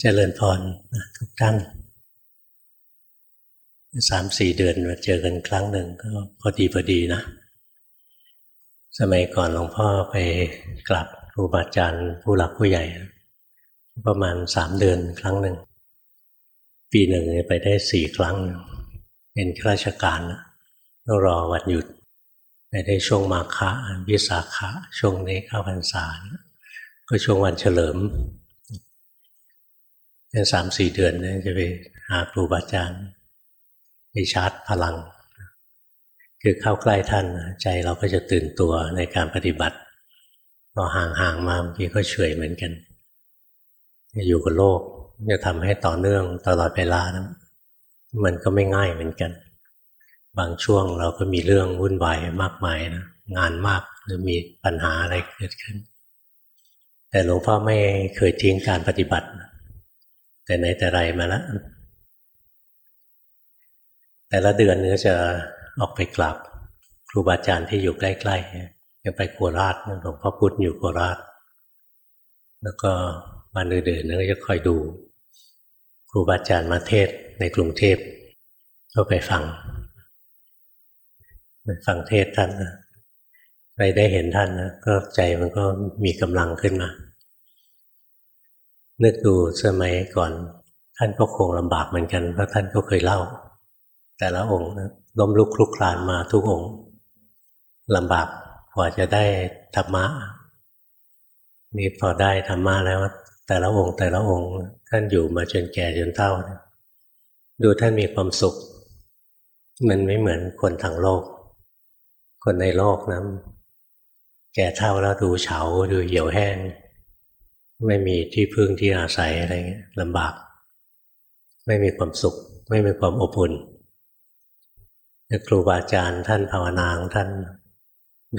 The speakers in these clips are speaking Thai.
เจริญพรทุกท่านสามสี่เดือนมาเจอกันครั้งหนึ่งก็พอดีพอดีนะ สมัยก่อนหลวงพ่อไปกลับครูบาอาจารย์ผู้หลักผู้ใหญ่ ประมาณสามเดือนครั้งหนึ่ง ปีหนึ่งไปได้สี่ครั้ง เป็นข้าราชการต้องรอวันหยุด ไปได้ช่วงมาฆะวิสาขะช่วงนี้เข้าพรรษา ก็ช่วงวันเฉลิม สามสี่เดือนเนี่ยจะไปหาครูบาอาจารย์ไปชาร์จพลัง คือเข้าใกล้ท่านใจเราก็จะตื่นตัวในการปฏิบัติพอห่างๆมาบางทีก็เฉยเหมือนกัน อยู่กับโลกจะทำให้ต่อเนื่องตลอดเวลานะมันก็ไม่ง่ายเหมือนกัน บางช่วงเราก็มีเรื่องวุ่นวายมากมายนะงานมากหรือมีปัญหาอะไรเกิดขึ้น แต่หลวงพ่อไม่เคยทิ้งการปฏิบัติ แต่ไหนแต่ไรมาแล้วแต่ละเดือนก็จะออกไปกลับครูบาอาจารย์ที่อยู่ใกล้ๆยังไปโคราชหลวงพ่อพุธอยู่โคราช แล้วก็วันอื่นๆก็จะคอยดู ครูบาอาจารย์มาเทศในกรุงเทพก็ไปฟังไปฟังเทศท่านนะไปได้เห็นท่านนะก็ใจมันก็มีกำลังขึ้นมา นึกดูสมัยก่อน ท่านก็คงลำบากเหมือนกันเพราะท่านก็เคยเล่า แต่ละองค์ล้มลุกคลุกคลานมาทุกองค์ลำบากกว่าจะได้ธรรมะนี่พอได้ธรรมะแล้ว แต่ละองค์แต่ละองค์ ท่านอยู่มาจนแก่จนเฒ่าดูท่านมีความสุข มันไม่เหมือนคนทางโลก คนในโลกนะแก่เท่าแล้วดูเฉาดูเหี่ยวแห้ง ไม่มีที่พึ่งที่อาศัยอะไรเงี้ยลำบาก ไม่มีความสุข ไม่มีความอบอุ่นครูบาอาจารย์ท่านภาวนาของท่าน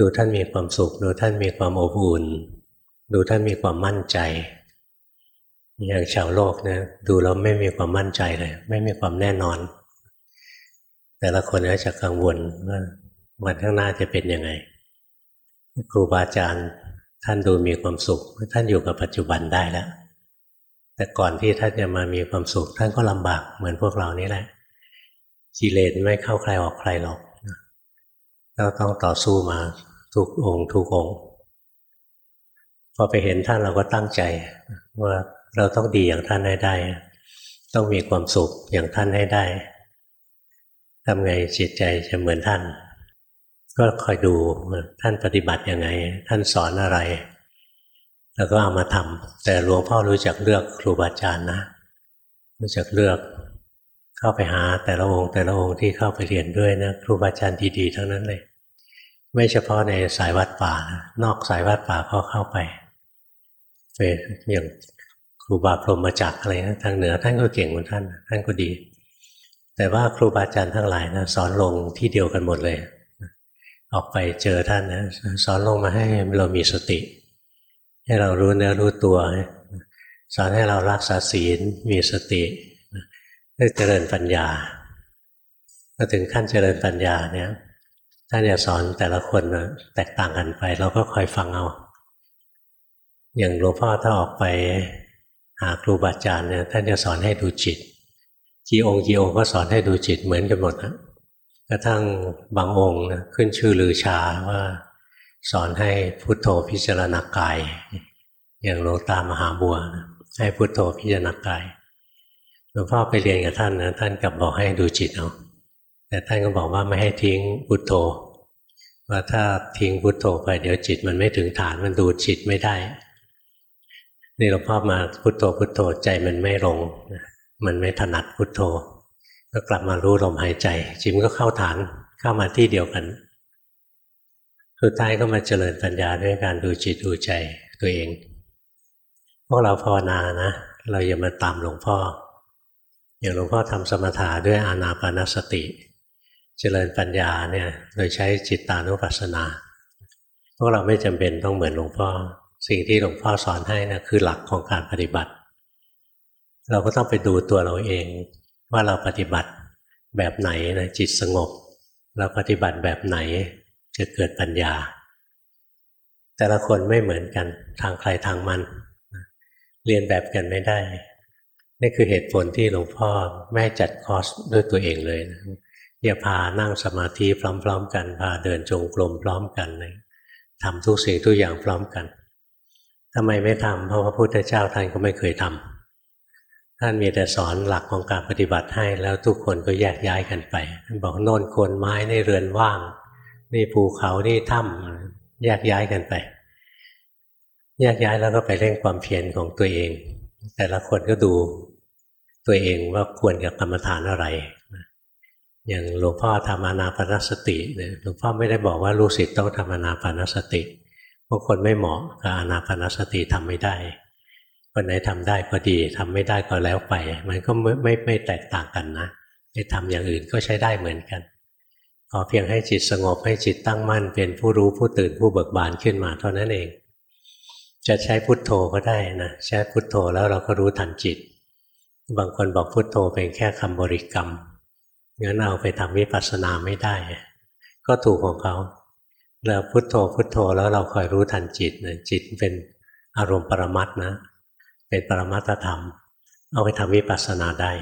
ดูท่านมีความสุข ดูท่านมีความอบอุ่น ดูท่านมีความมั่นใจ อย่างชาวโลกเนี่ยดูแล้วไม่มีความมั่นใจเลย ไม่มีความแน่นอน แต่ละคนก็จะกังวลว่าวันข้างหน้าจะเป็นยังไง ครูบาอาจารย์ ท่านดูมีความสุข ท่านอยู่กับปัจจุบันได้แล้ว แต่ก่อนที่ท่านจะมามีความสุข ท่านก็ลำบากเหมือนพวกเรานี่แหละกิเลสไม่เข้าใครออกใครหรอกเราต้องต่อสู้มาทุกองค์ทุกองค์พอไปเห็นท่านเราก็ตั้งใจ ว่าเราต้องดีอย่างท่านให้ได้ ต้องมีความสุขอย่างท่านให้ได้ทำไงจิตใจจะเหมือนท่าน ก็คอยดูท่านปฏิบัติยังไง ท่านสอนอะไร แล้วก็เอามาทำแต่หลวงพ่อรู้จักเลือกครูบาอาจารย์นะ รู้จักเลือกเข้าไปหาแต่ละองค์ แต่ละองค์ที่เข้าไปเรียนด้วยนะครูบาอาจารย์ดีๆทั้งนั้นเลย ไม่เฉพาะในสายวัดป่านอกสายวัดป่าก็เข้าไปเป็นอย่างครูบาพรหมจักอะไรนะทางเหนือท่านก็เก่งเหมือนท่าน ท่านก็ดี แต่ว่าครูบาอาจารย์ทั้งหลายนะสอนลงที่เดียวกันหมดเลย ออกไปเจอท่านนะสอนลงมาให้เรามีสติ ให้เรารู้เนื้อรู้ตัว สอนให้เรารักษาศีลมีสติเพื่อเจริญปัญญาพอถึงขั้นเจริญปัญญาเนี่ยท่านจะสอนแต่ละคนนะแตกต่างกันไป เราก็คอยฟังเอา อย่างหลวงพ่อถ้าออกไปหาครูบาอาจารย์เนี่ยท่านจะสอนให้ดูจิตจีองค์จีองค์ก็สอนให้ดูจิตเหมือนกันหมดนะ กระทั่งบางองค์นะขึ้นชื่อลือชาว่าสอนให้พุทโธพิจารณากาย อย่างหลวงตามหาบัวนะให้พุทโธพิจารณากายหลวงพ่อไปเรียนกับท่านนะท่านกลับบอกให้ดูจิตเอาแต่ท่านก็บอกว่าไม่ให้ทิ้งพุทโธว่าถ้าทิ้งพุทโธไปเดี๋ยวจิตมันไม่ถึงฐานมันดูจิตไม่ได้ นี่หลวงพ่อมาพุทโธพุทโธใจมันไม่ลง มันไม่ถนัดพุทโธ ก็กลับมารู้ลมหายใจ จิมก็เข้าฐานเข้ามาที่เดียวกันสุดท้ายก็มาเจริญปัญญาด้วยการดูจิตดูใจตัวเอง พวกเราภาวนานะ เราอย่ามาตามหลวงพ่อ อย่างหลวงพ่อทำสมถะด้วยอานาปานสติ เจริญปัญญาเนี่ย โดยใช้จิตตานุปัสสนา พวกเราไม่จำเป็นต้องเหมือนหลวงพ่อ สิ่งที่หลวงพ่อสอนให้นะคือหลักของการปฏิบัติ เราก็ต้องไปดูตัวเราเอง ว่าเราปฏิบัติแบบไหนนะจิตสงบ เราปฏิบัติแบบไหนจะเกิดปัญญา แต่ละคนไม่เหมือนกันทางใครทางมัน เรียนแบบกันไม่ได้ นี่คือเหตุผลที่หลวงพ่อแม่จัดคอร์สด้วยตัวเองเลยนะอย่าพานั่งสมาธิพร้อม ๆ กัน พาเดินจงกรมพร้อมกันเลยทำทุกสิ่งทุกอย่างพร้อมกันทำไมไม่ทำเพราะพระพุทธเจ้าท่านก็ไม่เคยทำ ท่านมีแต่สอนหลักของการปฏิบัติให้ แล้วทุกคนก็แยกย้ายกันไปท่านบอกโน่นโคนไม้ในเรือนว่าง นี่ภูเขานี่ถ้ำแยกย้ายกันไป แยกย้ายแล้วก็ไปเร่งความเพียรของตัวเอง แต่ละคนก็ดูตัวเองว่าควรกับกรรมฐานอะไรอย่างหลวงพ่อทำอนาปนสติเนี่ยหลวงพ่อไม่ได้บอกว่าลูกศิษย์ต้องทำอนาปนสติพวกคนไม่เหมาะกับอนาปนสติทำไม่ได้ คนไหนทำได้ก็ดีทำไม่ได้ก็แล้วไป มันก็ไม่ไม่ไม่แตกต่างกันนะไปทำอย่างอื่นก็ใช้ได้เหมือนกันขอเพียงให้จิตสงบให้จิตตั้งมั่น เป็นผู้รู้ผู้ตื่นผู้เบิกบานขึ้นมาเท่านั้นเอง จะใช้พุทโธก็ได้นะใช้พุทโธแล้วเราก็รู้ทันจิต บางคนบอกพุทโธเป็นแค่คำบริกรรมงั้นเอาไปทำวิปัสสนาไม่ได้ ก็ถูกของเขาเราพุทโธพุทโธแล้วเราคอยรู้ทันจิตนะจิตเป็นอารมณ์ปรมัตนะ เป็นปรมัตธรรม เอาไปทำวิปัสสนาได้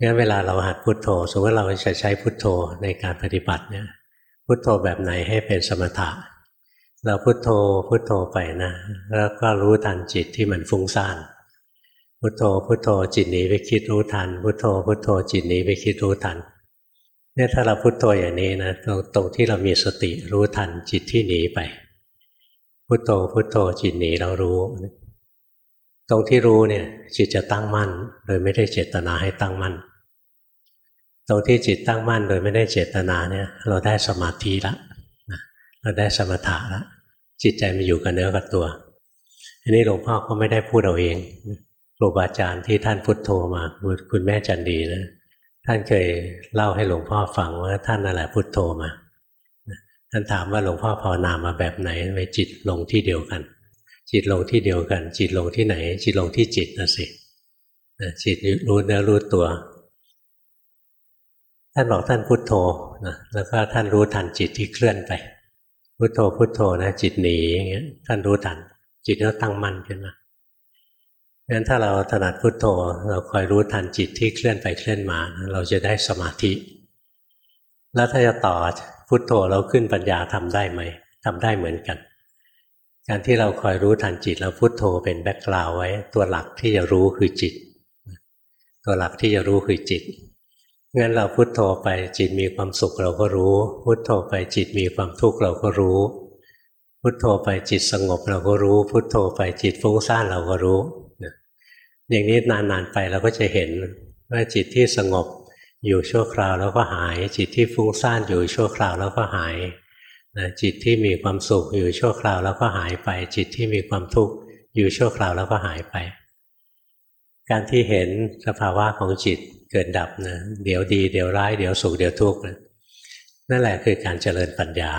งั้นเวลาเราหัดพุโทโธ สมมติเราจะใช้พุโทโธในการปฏิบัติเนี่ย พุโทโธแบบไหนให้เป็นสมถะ เราพุโทโธพุโทโธไปนะ แล้วก็รู้ทันจิตที่มันฟุ้งซ่านพุทโธพุทโธจิตหนีไปคิดรู้ทัน พุทโธพุทโธจิตหนีไปคิดรู้ทันเนี่ยถ้าเราพุทโธอย่างนี้นะตรงตรงที่เรามีสติรู้ทันจิตที่หนีไป พุทโธพุทโธจิตหนีเรารู้ ตรงที่รู้เนี่ยจิตจะตั้งมั่น โดยไม่ได้เจตนาให้ตั้งมั่น ตรงที่จิตตั้งมั่น โดยไม่ได้เจตนาเนี่ย เราได้สมาธิละเราได้สมถะละจิตใจมันอยู่กับเนื้อกับตัว อันนี้หลวงพ่อก็ไม่ได้พูดเอาเองครูบาอาจารย์ที่ท่านพุทโธมาคุณแม่จันดีนะท่านเคยเล่าให้หลวงพ่อฟังว่าท่านนั่นแหละพุทโธมาท่านถามว่าหลวงพ่อภาวนามาแบบไหนไปจิตลงที่เดียวกัน จิตลงที่เดียวกัน จิตลงที่ไหน จิตลงที่จิตนะสิจิตรู้เนื้อรู้ตัว ท่านบอกท่านพุทโธนะแล้วก็ท่านรู้ทันจิตที่เคลื่อนไป พุทโธพุทโธนะจิตหนีอย่างเงี้ยท่านรู้ทัน จิตก็ตั้งมั่นขึ้นมางั้นถ้าเราถนัดพุทโธ เราคอยรู้ทันจิตที่เคลื่อนไปเคลื่อนมา เราจะได้สมาธิ แล้วถ้าจะต่อพุทโธเราขึ้นปัญญาทำได้ไหมทำได้เหมือนกัน การที่เราคอยรู้ทันจิตเราพุทโธเป็นแบ็กกราวไว้ ตัวหลักที่จะรู้คือจิต ตัวหลักที่จะรู้คือจิตงั้นเราพุทโธไปจิตมีความสุขเราก็รู้ พุทโธไปจิตมีความทุกข์เราก็รู้ พุทโธไปจิตสงบเราก็รู้ พุทโธไปจิตฟุ้งซ่านเราก็รู้อย่างนี้นานๆไปเราก็จะเห็นว่าจิตที่สงบอยู่ชั่วคราวแล้วก็หาย จิตที่ฟุ้งซ่านอยู่ชั่วคราวแล้วก็หาย นะจิตที่มีความสุขอยู่ชั่วคราวแล้วก็หายไป จิตที่มีความทุกข์อยู่ชั่วคราวแล้วก็หายไป การที่เห็นสภาวะของจิตเกิดดับนะเดี๋ยวดีเดี๋ยวร้ายเดี๋ยวสุขเดี๋ยวทุกข์นั่นแหละคือการเจริญปัญญา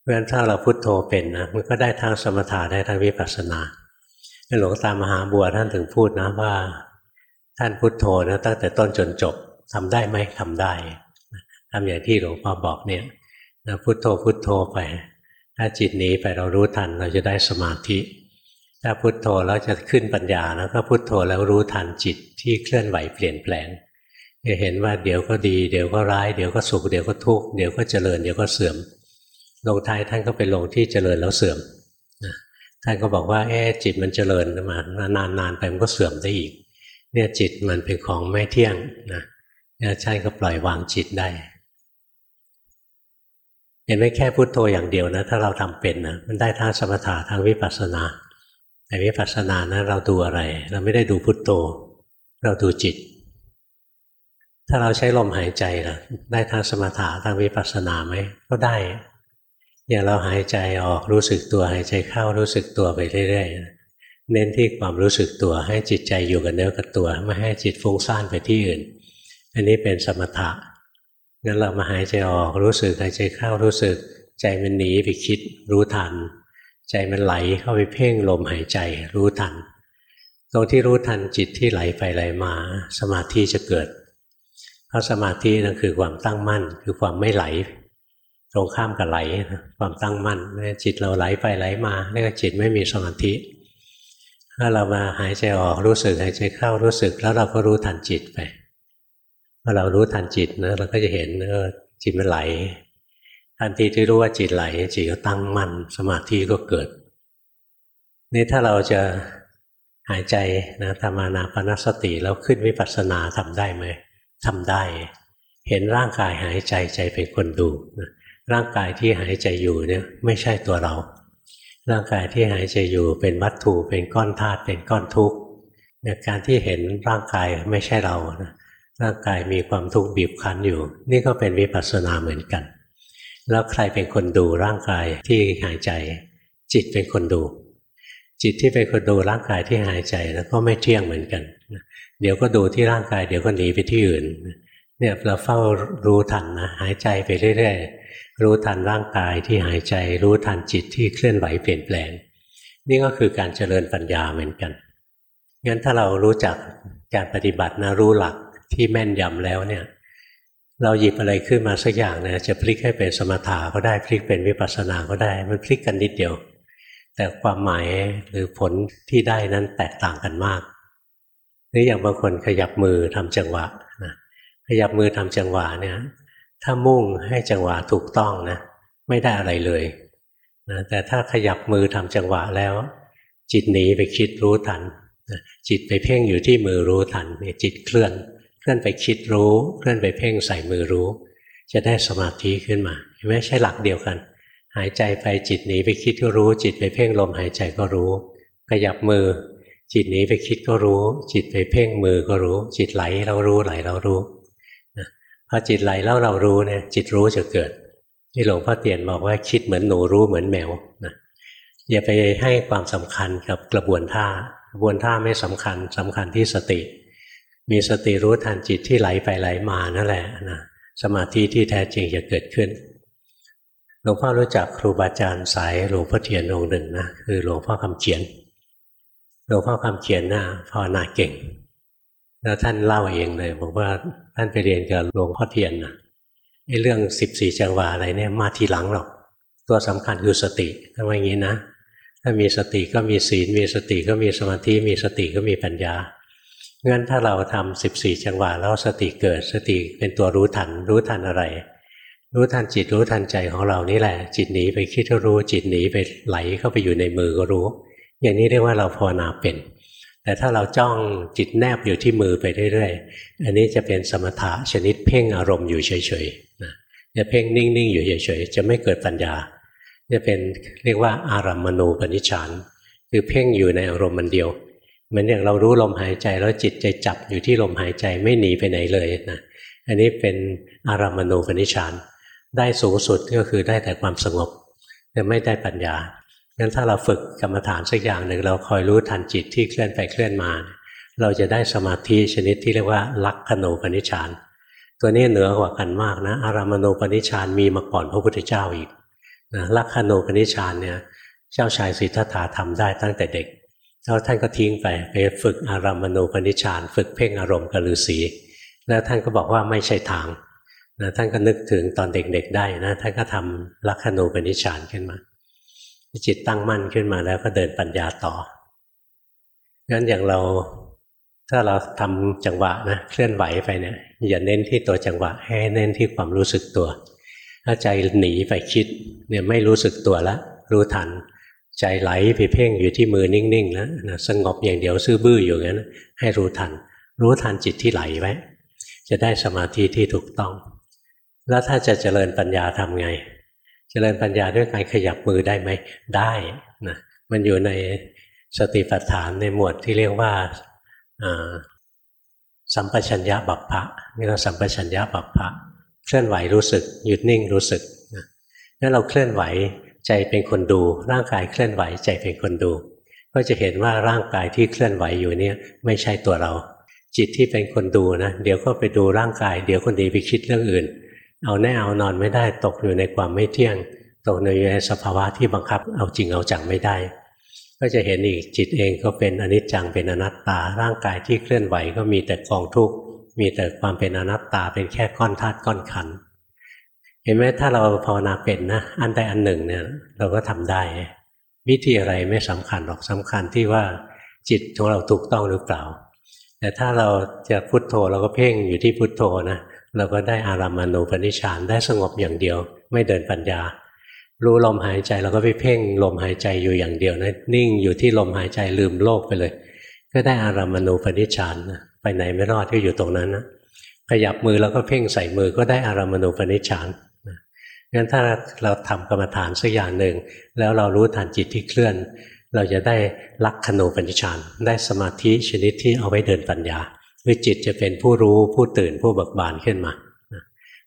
เพราะฉะนั้นถ้าเราพุโทโธเป็นนะมันก็ได้ทั้งสมถะได้ทั้งวิปัสสนาหลวงตามหาบัวท่านถึงพูดนะว่า ท่านพุทโธนะตั้งแต่ต้นจนจบทำได้ไหมทำได้ทำอย่างที่หลวงพ่อบอกเนี่ย นะพุทโธพุทโธไป ถ้าจิตหนีไปเรารู้ทันเราจะได้สมาธิ ถ้าพุทโธแล้วจะขึ้นปัญญาแล้วก็พุทโธแล้วรู้ทันจิตที่เคลื่อนไหวเปลี่ยนแปลงจะเห็นว่าเดี๋ยวก็ดีเดี๋ยวก็ร้ายเดี๋ยวก็สุขเดี๋ยวก็ทุกข์เดี๋ยวก็เจริญเดี๋ยวก็เสื่อมลงท้ายท่านก็ไปลงที่เจริญแล้วเสื่อมท่านก็บอกว่าเอ๊จิตมันเจริญมานานๆไปมันก็เสื่อมได้อีก เนี่ยจิตมันเป็นของไม่เที่ยงนะเนี่ยใช่ก็ปล่อยวางจิตได้ เห็นไหมแค่พุโทโธอย่างเดียวนะ ถ้าเราทำเป็นนะมันได้ทั้งสมถะทั้งวิปัสสนาแต่วิปัสสนานะเราดูอะไร เราไม่ได้ดูพุโทโธ เราดูจิต ถ้าเราใช้ลมหายใจล่ะ ได้ทั้งสมถะทั้งวิปัสสนาไหมก็ได้ อย่างเราหายใจออกรู้สึกตัวหายใจเข้ารู้สึกตัวไปเรื่อยๆเน้นที่ความรู้สึกตัวให้จิตใจอยู่กับเนื้อกับตัว ไม่ให้จิตฟุ้งซ่านไปที่อื่น อันนี้เป็นสมถะ งั้นเรามาหายใจออกรู้สึกหายใจเข้ารู้สึก ใจมันหนีไปคิดรู้ทัน ใจมันไหลเข้าไปเพ่งลมหายใจรู้ทัน ตรงที่รู้ทันจิตที่ไหลไปไหลมา สมาธิจะเกิด เพราะสมาธินั่นคือความตั้งมั่น คือความไม่ไหล ตรงข้ามกับไหลความตั้งมั่นจิตเราไหลไปไหลมาเรียกว่าจิตไม่มีสมาธิถ้าเรามาหายใจออกรู้สึกหายใจเข้ารู้สึกแล้วเราก็รู้ทันจิตไป พอเรารู้ทันจิตนะเราก็จะเห็นเออจิตมันไหล ทันทีที่รู้ว่าจิตไหล จิตก็ตั้งมั่นสมาธิก็เกิด นี่ถ้าเราจะหายใจนะทำมานาปนสติแล้วขึ้นวิปัสสนาทำได้ไหมทำได้ เห็นร่างกายหายใจใจเป็นคนดูนะร่างกายที่หายใจอยู่เนี่ยไม่ใช่ตัวเรา ร่างกายที่หายใจอยู่เป็นวัตถุเป็นก้อนธาตุเป็นก้อนทุกข์การที่เห็นร่างกายไม่ใช่เรานะ ร่างกายมีความทุกข์บีบคั้นอยู่ นี่ก็เป็นวิปัสสนาเหมือนกัน แล้วใครเป็นคนดูร่างกายที่หายใจ จิตเป็นคนดู จิตที่เป็นคนดูร่างกายที่หายใจแล้วก็ไม่เที่ยงเหมือนกัน เดี๋ยวก็ดูที่ร่างกายเดี๋ยวก็หนีไปที่อื่นเนี่ยเราเฝ้ารู้ทันนะหายใจไปเรื่อยๆรู้ทันร่างกายที่หายใจ รู้ทันจิตที่เคลื่อนไหวเปลี่ยนแปลง นี่ก็คือการเจริญปัญญาเหมือนกันงั้นถ้าเรารู้จักการปฏิบัตินะรู้หลัก ที่แม่นยำแล้วเนี่ย เราหยิบอะไรขึ้นมาสักอย่างเนี่ยจะพลิกให้เป็นสมถะก็ได้พลิกเป็นวิปัสสนาก็ได้ มันพลิกกันนิดเดียว แต่ความหมายหรือผลที่ได้นั้นแตกต่างกันมากหรืออย่างบางคนขยับมือทำจังหวะนะขยับมือทำจังหวะเนี่ยถ้ามุ่งให้จังหวะถูกต้องนะไม่ได้อะไรเลยนะแต่ถ้าขยับมือทำจังหวะแล้ว จิตหนีไปคิดรู้ทันจิตไปเพ่งอยู่ที่มือรู้ทันจิตเคลื่อน ลื่อนไปคิดรู้ เคลื่อนไปเพ่งใส่มือรู้ จะได้สมาธิขึ้นมาไม่ใช่หลักเดียวกัน หายใจไปจิตหนีไปคิดก็รู้ จิตไปเพ่งลมหายใจก็รู้ ขยับมือ จิตหนีไปคิดก็รู้ จิตไปเพ่งมือก็รู้ จิตไหลเรารู้ไหลเรารู้พอจิตไหลแล้วเรารู้เนี่ย จิตรู้จะเกิดที่หลวงพ่อเตียนบอกว่าคิดเหมือนหนูรู้เหมือนแมวนะอย่าไปให้ความสำคัญกับกระบวนท่ากระบวนท่าไม่สำคัญสำคัญที่สติ มีสติรู้ทันจิตที่ไหลไปไหลมานั่นแหละนะสมาธิที่แท้จริงจะเกิดขึ้นหลวงพ่อรู้จักครูบาอาจารย์สายหลวงพ่อเทียนองค์หนึ่งนะคือหลวงพ่อคำเขียนหลวงพ่อคำเขียนนะ่ะภาวนาเก่ง แล้วท่านเล่าเองเลยบอกว่าท่านไปเรียนกับหลวงพ่อเทียนนะไอ้เรื่องสิบสี่จังหวะอะไรเนี่ยมาทีหลังหรอก ตัวสำคัญคือสติถ้าว่าอย่างนี้นะ ถ้ามีสติก็มีศีลมีสติก็มีสมาธิมีสติก็มีปัญญา งั้นถ้าเราทำสิบสี่จังหวะแล้วสติเกิดสติเป็นตัวรู้ทัน รู้ทันอะไร รู้ทันจิตรู้ทันใจของเรานี่แหละ จิตหนีไปคิดก็รู้ จิตหนีไปไหลเข้าไปอยู่ในมือก็รู้ อย่างนี้เรียกว่าเราภาวนาเป็น แต่ถ้าเราจ้องจิตแนบอยู่ที่มือไปเรื่อยๆอันนี้จะเป็นสมถะชนิดเพ่งอารมณ์อยู่เฉยๆนะจะเพ่งนิ่งๆอยู่เฉยๆจะไม่เกิดปัญญาจะเป็นเรียกว่าอารัมมณูปนิชฌานคือเพ่งอยู่ในอารมณ์มันเดียว เหมือนอย่างเรารู้ลมหายใจแล้วจิตใจจับอยู่ที่ลมหายใจไม่หนีไปไหนเลยนะอันนี้เป็นอารามณูปนิชานได้สูงสุดก็คือได้แต่ความสงบ แต่ไม่ได้ปัญญางั้นถ้าเราฝึกกรรมฐานสักอย่างหนึ่งเราคอยรู้ทันจิตที่เคลื่อนไปเคลื่อนมา เราจะได้สมาธิชนิดที่เรียกว่าลักขณูปนิชานตัวนี้เหนือกว่ากันมากนะอารามณูปนิชานมีมาก่อนพระพุทธเจ้าอีกนะลักขณูปนิชานเนี่ยเจ้าชายสิทธัตถะทำได้ตั้งแต่เด็ก แล้วท่านก็ทิ้งไปไปฝึกอารามณูปนิชานฝึกเพ่งอารมณ์กับฤาษีแล้วท่านก็บอกว่าไม่ใช่ทางนะท่านก็นึกถึงตอนเด็กๆได้นะท่านก็ทำลักขณูปนิชานขึ้นมาจิตตั้งมั่นขึ้นมาแล้วก็เดินปัญญาต่องั้นอย่างเราถ้าเราทำจังหวะนะเคลื่อนไหวไปเนี่ยอย่าเน้นที่ตัวจังหวะให้เน้นที่ความรู้สึกตัว ถ้าใจหนีไปคิดเนี่ยไม่รู้สึกตัวแล้วรู้ทัน ใจไหลไปเพ่งอยู่ที่มือนิ่งๆแล้วนะสงบอย่างเดียวซื่อบื้ออยู่งั้น ให้รู้ทัน รู้ทันจิตที่ไหลไว้ จะได้สมาธิที่ถูกต้อง แล้วถ้าจะเจริญปัญญาทำไง เจริญปัญญาด้วยการขยับมือได้ไหมได้นะมันอยู่ในสติปัฏฐานในหมวดที่เรียกว่าสัมปชัญญะบัพพะนี่เราสัมปชัญญะบัพพะ เคลื่อนไหวรู้สึกหยุดนิ่งรู้สึกนะงั้นเราเคลื่อนไหว ใจเป็นคนดู ร่างกายเคลื่อนไหว ใจเป็นคนดู ก็จะเห็นว่าร่างกายที่เคลื่อนไหวอยู่เนี่ยไม่ใช่ตัวเรา จิตที่เป็นคนดูนะเดี๋ยวก็ไปดูร่างกาย เดี๋ยวคนดีไปคิดเรื่องอื่น เอาแน่เอานอนไม่ได้ตกอยู่ในความไม่เที่ยง ตกในสภาวะที่บังคับ เอาจริงเอาจังไม่ได้ ก็จะเห็นอีกจิตเองก็เป็นอนิจจังเป็นอนัตตา ร่างกายที่เคลื่อนไหวก็มีแต่กองทุกข์มีแต่ความเป็นอนัตตาเป็นแค่ก้อนธาตุก้อนขันธ์ เห็นไหมถ้าเราภาวนาเป็นนะอันใดอันหนึ่งเนี่ย เราก็ทำได้ วิธีอะไรไม่สำคัญหรอกสำคัญที่ว่าจิตของเราถูกต้องหรือเปล่า แต่ถ้าเราจะพุโทโธเราก็เพ่งอยู่ที่พุโทโธนะเราก็ได้อารามานูปนิชานได้สงบอย่างเดียว ไม่เดินปัญญา รู้ลมหายใจเราก็ไปเพ่งลมหายใจอยู่อย่างเดียวนะนิ่งอยู่ที่ลมหายใจลืมโลกไปเลย ก็ได้อารามานูปนิชานไปไหนไม่รอดก็อยู่ตรงนั้นนะขยับมือแล้วก็เพ่งใส่มือก็ได้อารามานูปนิชาน งั้นถ้าเราทำกรรมฐานสักอย่างหนึ่ง แล้วเรารู้ทันจิตที่เคลื่อน เราจะได้ลักขณูปนิชานได้สมาธิชนิดที่เอาไว้เดินปัญญาคือจิตจะเป็นผู้รู้ผู้ตื่นผู้เบิกบานขึ้นมา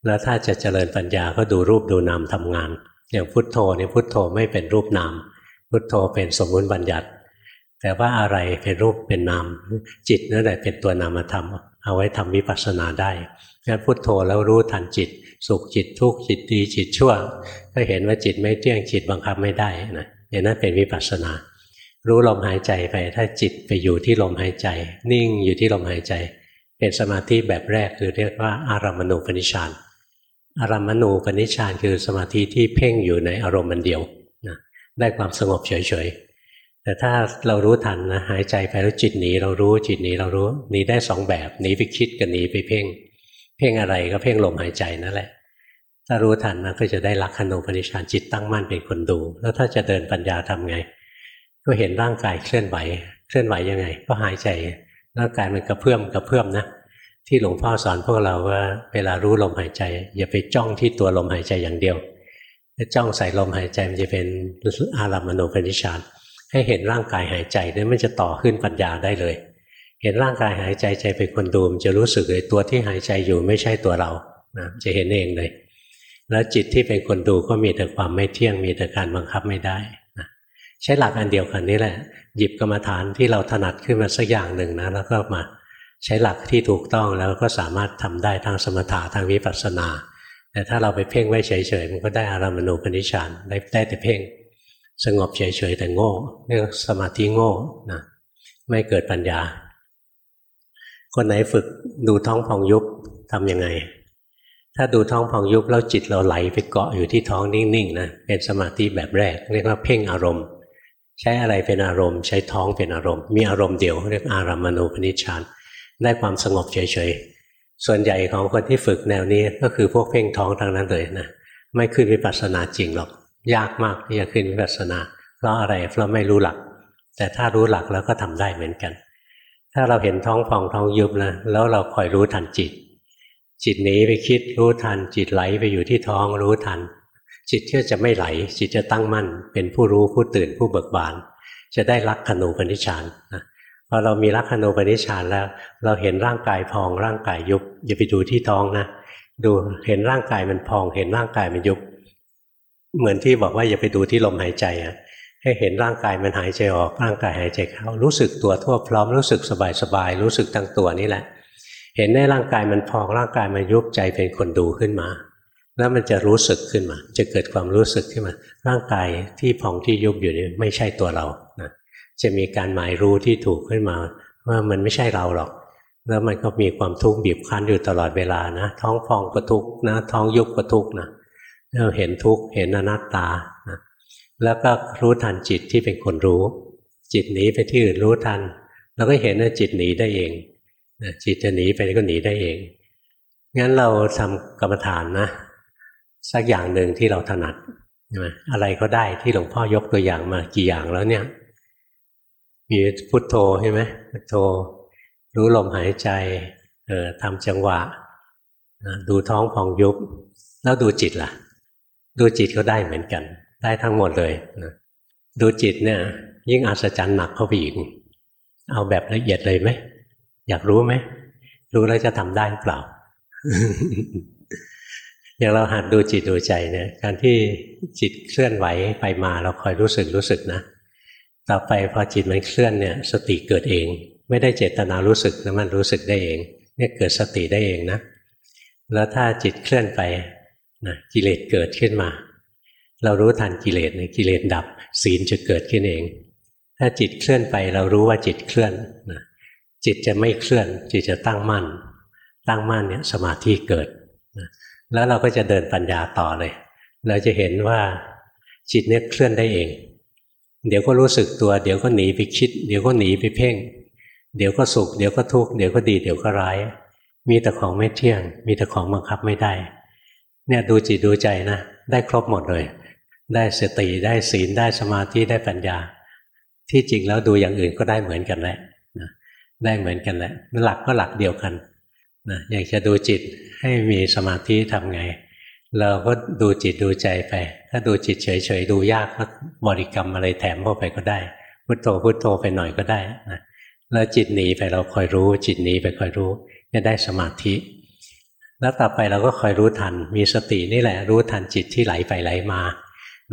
แล้วถ้าจะเจริญปัญญาก็ดูรูปดูนามทำงาน อย่างพุทโธเนี่ยพุทโธไม่เป็นรูปนาม พุทโธเป็นสมมุติบัญญัติ แต่ว่าอะไรเป็นรูปเป็นนาม จิตนั่นแหละเป็นตัวนามธรรม เอาไว้ทำวิปัสสนาได้งั้นพุทโธแล้วรู้ทันจิต สุขจิตทุกข์จิตดีจิตชั่ว ก็เห็นว่าจิตไม่เที่ยงจิตบังคับไม่ได้นะอย่างนั้นเป็นวิปัสสนา รู้ลมหายใจไป ถ้าจิตไปอยู่ที่ลมหายใจ นิ่งอยู่ที่ลมหายใจ เป็นสมาธิแบบแรกคือเรียกว่าอารามณูปนิชานอารามณูปนิชานคือสมาธิที่เพ่งอยู่ในอารมณ์มันเดียวนะได้ความสงบเฉยๆ แต่ถ้าเรารู้ทันนะหายใจไปแล้วจิตหนีเรารู้จิตหนีเรารู้หนีได้สองแบบหนีไปคิดกับหนีไปเพ่ง เพ่งอะไรก็เพ่งลมหายใจนั่นแหละ ถ้ารู้ทันนะก็จะได้ลักขณูปนิชานจิตตั้งมั่นเป็นคนดู แล้วถ้าจะเดินปัญญาทำไง ก็เห็นร่างกายเคลื่อนไหว เคลื่อนไหวยังไง ก็หายใจร่างกายมันกระเพื่อมกระเพื่อมนะที่หลวงพ่อสอนพวกเราว่าเวลารู้ลมหายใจ อย่าไปจ้องที่ตัวลมหายใจอย่างเดียวถ้าจ้องใส่ลมหายใจมันจะเป็นอารามมโนปนิชานให้เห็นร่างกายหายใจนี่มันจะต่อขึ้นปัญญาได้เลย เห็นร่างกายหายใจใจเป็นคนดูมันจะรู้สึกเลยตัวที่หายใจอยู่ไม่ใช่ตัวเรานะจะเห็นเองเลย แล้วจิตที่เป็นคนดูก็มีแต่ความไม่เที่ยงมีแต่การบังคับไม่ได้ใช้หลักอันเดียวกันนี้แหละ หยิบกรรมฐานที่เราถนัดขึ้นมาสักอย่างหนึ่งนะแล้วก็มาใช้หลักที่ถูกต้องแล้วก็สามารถทำได้ทางสมถะทางวิปัสสนา แต่ถ้าเราไปเพ่งไว้เฉยๆมันก็ได้อารามณูปนิชานได้ได้แต่เพ่ง สงบเฉยๆแต่โง่เรียกสมาธิโง่นะไม่เกิดปัญญา คนไหนฝึกดูท้องพองยุบทำยังไง ถ้าดูท้องพองยุบแล้วจิตเราไหลไปเกาะอยู่ที่ท้องนิ่งๆนะเป็นสมาธิแบบแรก เรียกว่าเพ่งอารมณ์ ใช้อะไรเป็นอารมณ์ ใช้ท้องเป็นอารมณ์ มีอารมณ์เดียวเรียกอารามณูปนิชฌานได้ความสงบเฉยๆ ส่วนใหญ่ของคนที่ฝึกแนวนี้ก็คือพวกเพ่งท้องทางนั้นเลยนะไม่ขึ้นวิปัสสนาจริงหรอก ยากมากที่จะขึ้นวิปัสสนา เพราะอะไรเพราะไม่รู้หลัก แต่ถ้ารู้หลักแล้วก็ทำได้เหมือนกัน ถ้าเราเห็นท้องฟองท้องยุบนะแล้วเราคอยรู้ทันจิต จิตหนีไปคิดรู้ทัน จิตไหลไปอยู่ที่ท้องรู้ทัน จิตก็จะไม่ไหล จิตจะตั้งมั่น เป็นผู้รู้ผู้ตื่นผู้เบิกบาน จะได้รักขณูปนิชานนะพอเรามีรักขณูปนิชานแล้ว เราเห็นร่างกายพองร่างกายยุบ อย่าไปดูที่ท้องนะดูเห็นร่างกายมันพอง เห็นร่างกายมันยุบ เหมือนที่บอกว่าอย่าไปดูที่ลมหายใจอะ ให้เห็นร่างกายมันหายใจออกร่างกายหายใจเข้ารู้สึกตัวทั่วพร้อมรู้สึกสบายสบายรู้สึกทั้งตัวนี่แหละ เห็นในร่างกายมันพองร่างกายมันยุบใจเป็นคนดูขึ้นมา แล้วมันจะรู้สึกขึ้นมา จะเกิดความรู้สึกขึ้นมา ร่างกายที่พองที่ยุบอยู่นี่ไม่ใช่ตัวเรานะจะมีการหมายรู้ที่ถูกขึ้นมา ว่ามันไม่ใช่เราหรอก แล้วมันก็มีความทุกข์บีบคั้นอยู่ตลอดเวลานะ ท้องพองก็ทุกข์นะ ท้องยุบก็ทุกข์นะเราเห็นทุกข์เห็นอนัตตา แล้วก็รู้ทันจิตที่เป็นคนรู้ จิตหนีไปที่อื่นรู้ทัน แล้วก็เห็นว่าจิตหนีได้เองจิตจะหนีไปก็หนีได้เอง งั้นเราทำกรรมฐานนะ สักอย่างหนึ่งที่เราถนัดอะไรก็ได้ที่หลวงพ่อยกตัวอย่างมากี่อย่างแล้วเนี่ย มีพุทโธใช่ไหมพุทโธ รู้ลมหายใจเออทำจังหวะดูท้องพองยุบ แล้วดูจิตล่ะ ดูจิตก็ได้เหมือนกัน ได้ทั้งหมดเลยนะดูจิตเนี่ย ยิ่งอัศจรรย์หนักเข้าไปอีก เอาแบบละเอียดเลยไหม อยากรู้ไหม รู้แล้วจะทำได้เปล่า อย่างเราหัดดูจิตดูใจเนี่ย การที่จิตเคลื่อนไหวไปมาเราคอยรู้สึกรู้สึกนะ ต่อไปพอจิตมันเคลื่อนเนี่ย สติเกิดเอง ไม่ได้เจตนารู้สึกแล้วมันรู้สึกได้เอง เนี่ยเกิดสติได้เองนะ แล้วถ้าจิตเคลื่อนไปนะกิเลสเกิดขึ้นมา เรารู้ทันกิเลสนกิเลสดับ ศีลจะเกิดขึ้นเอง ถ้าจิตเคลื่อนไปเรารู้ว่าจิตเคลื่อนนะจิตจะไม่เคลื่อน จิตจะตั้งมั่น ตั้งมั่นเนี่ยสมาธิเกิดแล้วเราก็จะเดินปัญญาต่อเลย เราจะเห็นว่าจิตเนี่ยเคลื่อนได้เอง เดี๋ยวก็รู้สึกตัว เดี๋ยวก็หนีไปคิด เดี๋ยวก็หนีไปเพ่ง เดี๋ยวก็สุข เดี๋ยวก็ทุกข์ เดี๋ยวก็ดี เดี๋ยวก็ร้าย มีแต่ของไม่เที่ยง มีแต่ของบังคับไม่ได้ เนี่ยดูจิตดูใจนะ ได้ครบหมดเลย ได้สติได้ศีลได้สมาธิได้ปัญญา ที่จริงแล้วดูอย่างอื่นก็ได้เหมือนกันแหละได้เหมือนกันแหละหลักก็หลักเดียวกันนะอยากจะดูจิตให้มีสมาธิทำไง เราก็ดูจิตดูใจไป ถ้าดูจิตเฉยๆดูยากก็บริกรรมอะไรแถมเข้าไปก็ได้ พุทโธพุทโธไปหน่อยก็ได้นะแล้วจิตหนีไปเราคอยรู้ จิตหนีไปคอยรู้จะได้สมาธิ แล้วต่อไปเราก็คอยรู้ทัน มีสตินี่แหละรู้ทันจิตที่ไหลไปไหลมา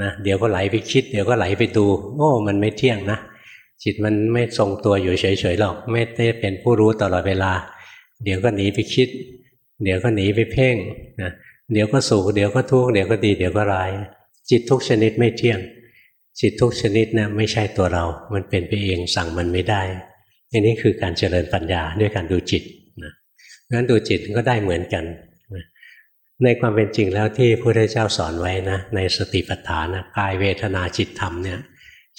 นะเดี๋ยวก็ไหลไปคิด เดี๋ยวก็ไหลไปดูโอ้มันไม่เที่ยงนะจิตมันไม่ทรงตัวอยู่เฉยๆหรอก ไม่ได้เป็นผู้รู้ตลอดเวลา เดี๋ยวก็หนีไปคิด เดี๋ยวก็หนีไปเพ่งนะเดี๋ยวก็สุขเดี๋ยวก็ทุกข์เดี๋ยวก็ดีเดี๋ยวก็ร้าย จิตทุกชนิดไม่เที่ยง จิตทุกชนิดนะไม่ใช่ตัวเรา มันเป็นไปเองสั่งมันไม่ได้อันนี้คือการเจริญปัญญาด้วยการดูจิตนะงั้นดูจิตก็ได้เหมือนกัน ในความเป็นจริงแล้วที่พระพุทธเจ้าสอนไว้นะในสติปัฏฐานนะกายเวทนาจิตธรรมเนี่ย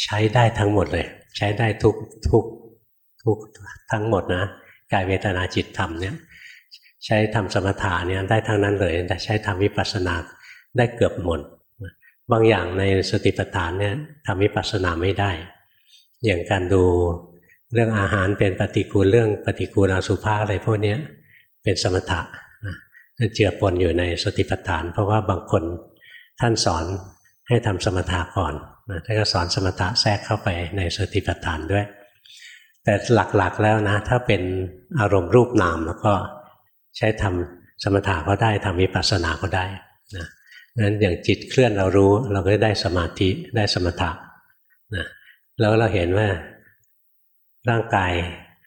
ใช้ได้ทั้งหมดเลย ใช้ได้ทุกทุกทุกทั้งหมดนะกายเวทนาจิตธรรมเนี่ยใช้ทำสมถะเนี่ยได้ทั้งนั้นเลยแต่ใช้ทำวิปัสสนาได้เกือบหมดบางอย่างในสติปัฏฐานเนี่ยทำวิปัสสนาไม่ได้ อย่างการดูเรื่องอาหารเป็นปฏิกูลเรื่องปฏิกูลอสุภะอะไรพวกนี้เป็นสมถะ เจือปนอยู่ในสติปัฏฐาน เพราะว่าบางคนท่านสอนให้ทำสมถะก่อนนะท่านก็สอนสมถะแทรกเข้าไปในสติปัฏฐานด้วย แต่หลักๆแล้วนะ ถ้าเป็นอารมณ์รูปนามแล้วก็ใช้ทำสมถะก็ได้ทำวิปัสสนาก็ได้นะนั้นอย่างจิตเคลื่อนเรารู้เราก็ได้สมาธิได้สมถะนะแล้วเราเห็นว่าร่างกาย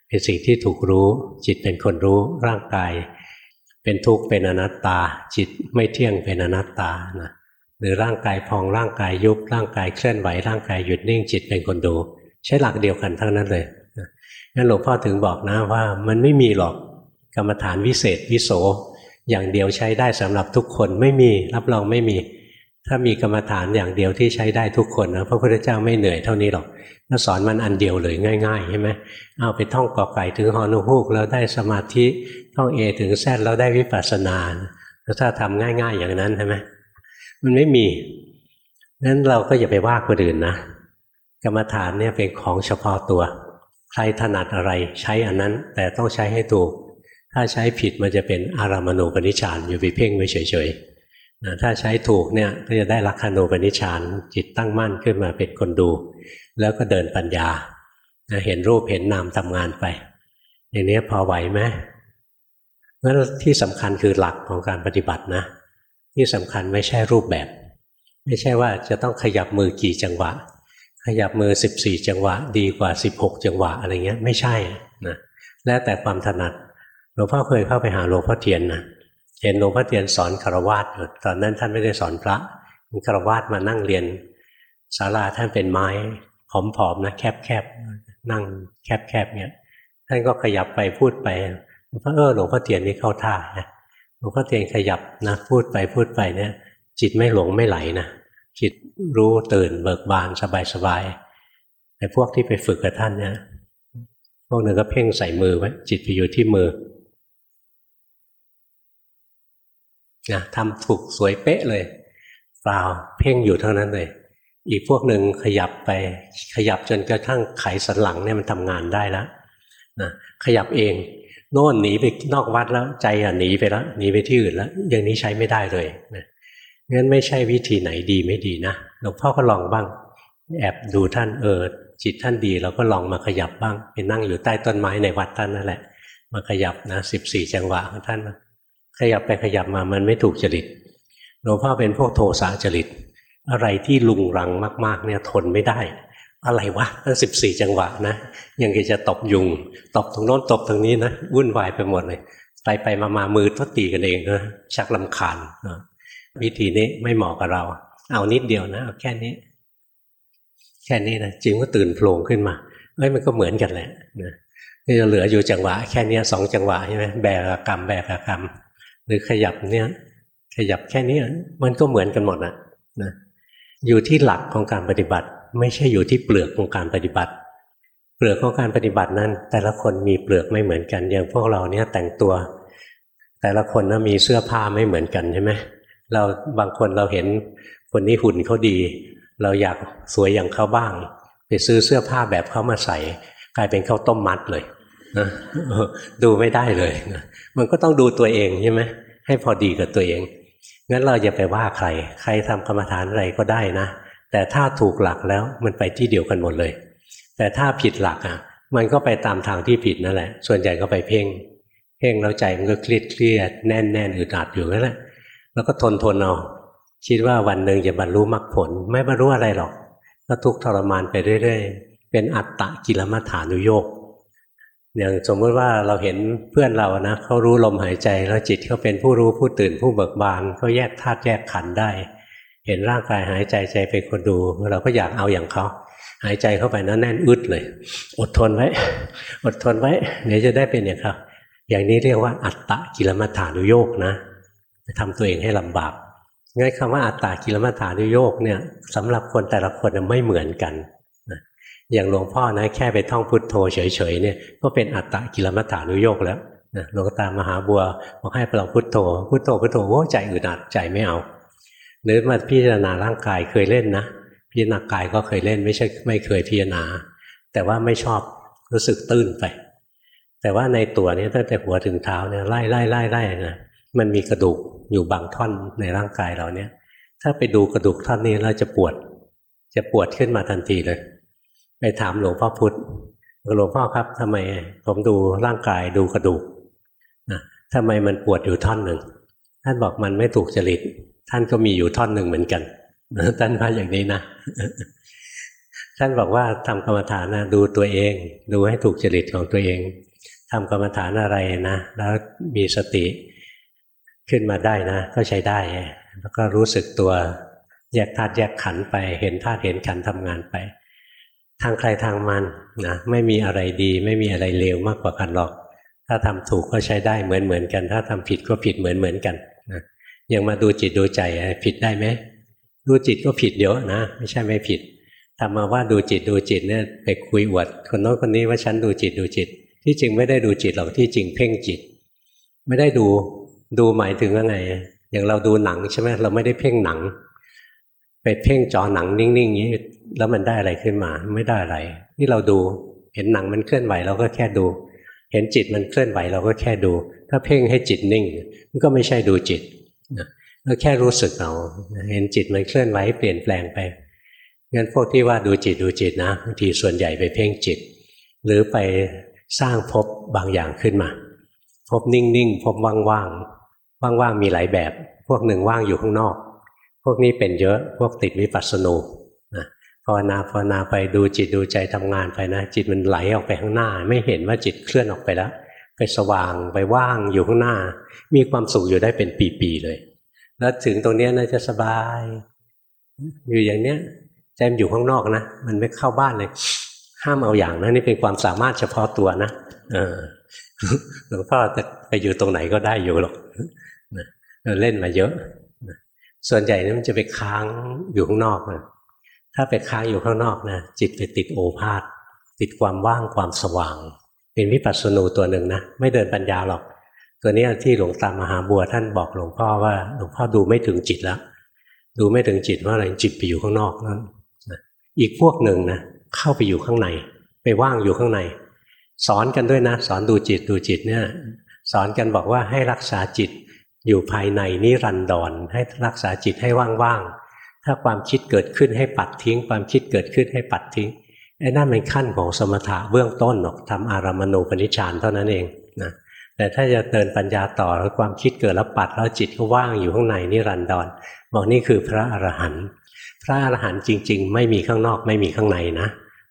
เป็นสิ่งที่ถูกรู้ จิตเป็นคนรู้ร่างกาย เป็นทุกข์เป็นอนัตตา จิตไม่เที่ยงเป็นอนัตตานะหรือร่างกายพองร่างกายยุบร่างกายเคลื่อนไหวร่างกายหยุดนิ่งจิตเป็นคนดู ใช้หลักเดียวกันทั้งนั้นเลยงั้นหลวงพ่อถึงบอกนะว่ามันไม่มีหรอกกรรมฐานวิเศษวิโสอย่างเดียวใช้ได้สำหรับทุกคนไม่มีรับรองไม่มี ถ้ามีกรรมฐานอย่างเดียวที่ใช้ได้ทุกคนนะพระพุทธเจ้าไม่เหนื่อยเท่านี้หรอกถ้าสอนมันอันเดียวเลยง่ายๆใช่ไหมเอาไปท่องกอไก่ถึงฮอนุฮูกแล้วได้สมาธิท่องเอถึงแซดแล้วได้วิปัสสนาแล้วถ้าทำง่าย ๆ อย่างนั้นใช่ไหมมันไม่มีนั้นเราก็อย่าไปว่าคนอื่นนะกรรมฐานเนี่ยเป็นของเฉพาะตัว ใครถนัดอะไรใช้อันนั้น แต่ต้องใช้ให้ถูก ถ้าใช้ผิดมันจะเป็นอารามณูปนิชานอยู่ไปเพ่งไว้เฉยๆ ถ้าใช้ถูกเนี่ยก็จะได้ลักขณูปนิชานจิตตั้งมั่นขึ้นมาเป็นคนดู แล้วก็เดินปัญญาเห็นรูปเห็นนามทำงานไป อย่างนี้พอไหวไหมงั้นที่สำคัญคือหลักของการปฏิบัตินะ ที่สำคัญไม่ใช่รูปแบบ ไม่ใช่ว่าจะต้องขยับมือกี่จังหวะ ขยับมือ 14 จังหวะ ดีกว่า 16 จังหวะอะไรเงี้ยไม่ใช่นะแล้วแต่ความถนัดหลวงพ่อเคยเข้าไปหาหลวงพ่อเทียนนะ เห็นหลวงพ่อเทียนสอนคารวาสตอนนั้นท่านไม่ได้สอนพระมีคารวาสมานั่งเรียนศาลาท่านเป็นไม้ผอมๆนะแคบๆนั่งแคบๆเนี่ยท่านก็ขยับไปพูดไปพ่อเออหลวงพ่อเทียนนี่เข้าท่านะหลวงพ่อเทียนขยับนะพูดไปพูดไปเนี่ย จิตไม่หลงไม่ไหลนะจิตรู้ตื่นเบิกบานสบายสบายแต่พวกที่ไปฝึกกับท่านเนี่ยพวกหนึ่งก็เพ่งใส่มือไว้จิตไปอยู่ที่มือ นะทำถูกสวยเป๊ะเลย เปล่าเพ่งอยู่เท่านั้นเลย อีกพวกหนึ่งขยับไปขยับจนกระทั่งไขสันหลังเนี่ยมันทำงานได้แล้วนะขยับเองโน่นหนีไปนอกวัดแล้วใจอะหนีไปแล้วหนีไปที่อื่นแล้ว อย่างนี้ใช้ไม่ได้เลยนะงั้นไม่ใช่วิธีไหนดีไม่ดีนะหลวงพ่อก็ลองบ้าง แอบดูท่านเออจิตท่านดีเราก็ลองมาขยับบ้างไปนั่งอยู่ใต้ต้นไม้ในวัดท่านนั่นแหละ มาขยับนะสิบสี่จังหวะของท่าน ขยับไปขยับมามันไม่ถูกจริตหลวงพ่อเป็นพวกโทสะจริต อะไรที่ลุงรังมาก ๆ เนี่ยทนไม่ได้ อะไรวะตั้งสิบสี่จังหวะนะยังจะตบยุงตบตรงโน้นตบตรงนี้นะวุ่นวายไปหมดเลยไปไปมามามือทดตีกันเองนะชักลำคาญนะวิธีนี้ไม่เหมาะกับเรา เอานิดเดียวนะเอาแค่นี้ แค่นี้นะจิงก็ตื่นโผล่ขึ้นมาเอ้ยมันก็เหมือนกันแหละนะนี่จะเหลืออยู่จังหวะ แค่นี้สองจังหวะใช่ไหมแบกกรรมแบกกรรม หรือขยับเนี้ยขยับแค่นี้มันก็เหมือนกันหมดนะนะอยู่ที่หลักของการปฏิบัติ ไม่ใช่อยู่ที่เปลือกของการปฏิบัติ เปลือกของการปฏิบัตินั้น แต่ละคนมีเปลือกไม่เหมือนกัน อย่างพวกเราเนี่ยแต่งตัว แต่ละคนนะมีเสื้อผ้าไม่เหมือนกันใช่ไหมเราบางคนเราเห็นคนนี้หุ่นเขาดี เราอยากสวยอย่างเขาบ้าง ไปซื้อเสื้อผ้าแบบเขามาใส่ กลายเป็นข้าวต้มมัดเลย นะดูไม่ได้เลยนะมันก็ต้องดูตัวเองใช่ไหมให้พอดีกับตัวเอง งั้นเราอย่าไปว่าใคร ใครทำกรรมฐานอะไรก็ได้นะ แต่ถ้าถูกหลักแล้วมันไปที่เดียวกันหมดเลย แต่ถ้าผิดหลักอะ มันก็ไปตามทางที่ผิดนั่นแหละ ส่วนใหญ่ก็ไปเพ่ง เพ่งแล้วใจมันก็เครียดเครียดแน่นแน่นอึดอัดอยู่นั่นแหละ แล้วก็ทนทนเอาคิดว่าวันหนึ่งจะบรรลุมรรคผล ไม่บรรลุอะไรหรอกก็ทุกทรมานไปเรื่อยๆ เป็นอัตตะกิลมัฐานุโยก อย่างสมมติว่าเราเห็นเพื่อนเรานะเขารู้ลมหายใจแล้วจิตเขาเป็นผู้รู้ผู้ตื่นผู้เบิกบานเขาแยกธาตุแยกขันธ์ได้ เห็นร่างกายหายใจใจเป็นคนดู เราก็อยากเอาอย่างเขาหายใจเข้าไปนั้นแน่นอึดเลย อดทนไว้ อดทนไว้เดี๋ยวจะได้เป็นอย่างเขาอย่างนี้เรียกว่าอัตตะกิลมัฐานุโยกนะทำตัวเองให้ลำบากงั้นคำว่าอัตตากิลมัฐานุโยกเนี่ยสำหรับคนแต่ละคนไม่เหมือนกัน อย่างหลวงพ่อนะแค่ไปท่องพุทโธเฉยๆเนี่ยก็เป็นอัตตะกิลมัฏฐานุโยกแล้วนะหลวงตามหาบัวบอกให้ไปลองพุทโธพุทโธพุทโธโอ้ใจอึดอัดใจไม่เอาหรือมาพิจารณาร่างกายเคยเล่นนะพิจารณากายก็เคยเล่นไม่ใช่ไม่เคยพิจารณา แต่ว่าไม่ชอบรู้สึกตื้นไป แต่ว่าในตัวนี้ตั้งแต่หัวถึงเท้าเนี่ยไล่ไล่ไล่ไล่นะมันมีกระดูกอยู่บางท่อนในร่างกายเราเนี่ย ถ้าไปดูกระดูกท่อนนี้เราจะปวด จะปวดขึ้นมาทันทีเลย ไปถามหลวงพ่อพุธหลวงพ่อครับทำไมผมดูร่างกายดูกระดูกนะทำไมมันปวดอยู่ท่อนหนึ่ง ท่านบอกมันไม่ถูกจริต ท่านก็มีอยู่ท่อนหนึ่งเหมือนกันท่านว่าอย่างนี้นะท่านบอกว่าทำกรรมฐานนะดูตัวเอง ดูให้ถูกจริตของตัวเองทำกรรมฐานอะไรนะ แล้วมีสติขึ้นมาได้นะ ก็ใช้ได้ แล้วก็รู้สึกตัวแยกธาตุแยกขันไป เห็นธาตุเห็นขันทำงานไป ทางใครทางมันนะไม่มีอะไรดี ไม่มีอะไรเลวมากกว่ากันหรอก ถ้าทำถูกก็ใช้ได้เหมือนเหมือนกัน ถ้าทำผิดก็ผิดเหมือนเหมือนกันนะยังมาดูจิตดูใจผิดได้ไหมดูจิตก็ผิดเดี๋ยวนะไม่ใช่ไม่ผิดทำมาว่าดูจิตดูจิตเนี่ยไปคุยอวดคนโน้นคนนี้ว่าฉันดูจิตดูจิต ที่จริงไม่ได้ดูจิตหรอกที่จริงเพ่งจิต ไม่ได้ดูดูหมายถึงว่าไง อย่างเราดูหนังใช่ไหมเราไม่ได้เพ่งหนัง ไปเพ่งจอหนังนิ่งๆอย่างนี้แล้วมันได้อะไรขึ้นมา ไม่ได้อะไร นี่เราดูเห็นหนังมันเคลื่อนไหวเราก็แค่ดู เห็นจิตมันเคลื่อนไหวเราก็แค่ดู ถ้าเพ่งให้จิตนิ่ง มันก็ไม่ใช่ดูจิตนะก็แค่รู้สึกเอาเห็นจิตมันเคลื่อนไหวเปลี่ยนแปลงไปงั้นพวกที่ว่าดูจิตดูจิตนะบางทีส่วนใหญ่ไปเพ่งจิต หรือไปสร้างภพบางอย่างขึ้นมาภพนิ่งๆภพว่างๆว่างๆมีหลายแบบ พวกหนึ่งว่างอยู่ข้างนอก วกนี้เป็นเยอะพวกติดวิปัสสนูภาวนาภาวนาไปดูจิตดูใจทำงานไปนะ จิตมันไหลออกไปข้างหน้า ไม่เห็นว่าจิตเคลื่อนออกไปแล้ว ไปสว่างไปว่างอยู่ข้างหน้า มีความสุขอยู่ได้เป็นปีๆเลย แล้วถึงตรงนี้นะจะสบาย อยู่อย่างเนี้ยใจมันอยู่ข้างนอกนะมันไม่เข้าบ้านเลย ห้ามเอาอย่างนะนี่เป็นความสามารถเฉพาะตัวนะเออหลวงพ่อจะไปอยู่ตรงไหนก็ได้อยู่หรอกเล่นมาเยอะ ส่วนใหญ่นี่มันจะไปค้างอยู่ข้างนอกนะถ้าไปค้างอยู่ข้างนอกนะจิตไปติดโอภาษติดความว่างความสว่าง เป็นวิปัสสนูตัวหนึ่งนะไม่เดินปัญญาหรอก ตัวนี้ที่หลวงตามหาบัวท่านบอกหลวงพ่อว่าหลวงพ่อดูไม่ถึงจิตแล้วดูไม่ถึงจิตว่าอะไรจิตไปอยู่ข้างนอกนั่นอีกพวกหนึ่งนะเข้าไปอยู่ข้างใน ไปว่างอยู่ข้างใน สอนกันด้วยนะ สอนดูจิตดูจิตเนี่ย สอนกันบอกว่าให้รักษาจิต อยู่ภายในนิรันดรให้รักษาจิตให้ว่างๆ ถ้าความคิดเกิดขึ้นให้ปัดทิ้ง ความคิดเกิดขึ้นให้ปัดทิ้งไอ้นั่นเป็นขั้นของสมถะเบื้องต้นหรอกทำอารามณูปนิชฌานเท่านั้นเองนะแต่ถ้าจะเดินปัญญาต่อแล้วความคิดเกิดแล้วปัดแล้วจิตก็ว่างอยู่ข้างในนิรันดรบอกนี่คือพระอรหันต์พระอรหันต์จริง ๆ ไม่มีข้างนอกไม่มีข้างในนะ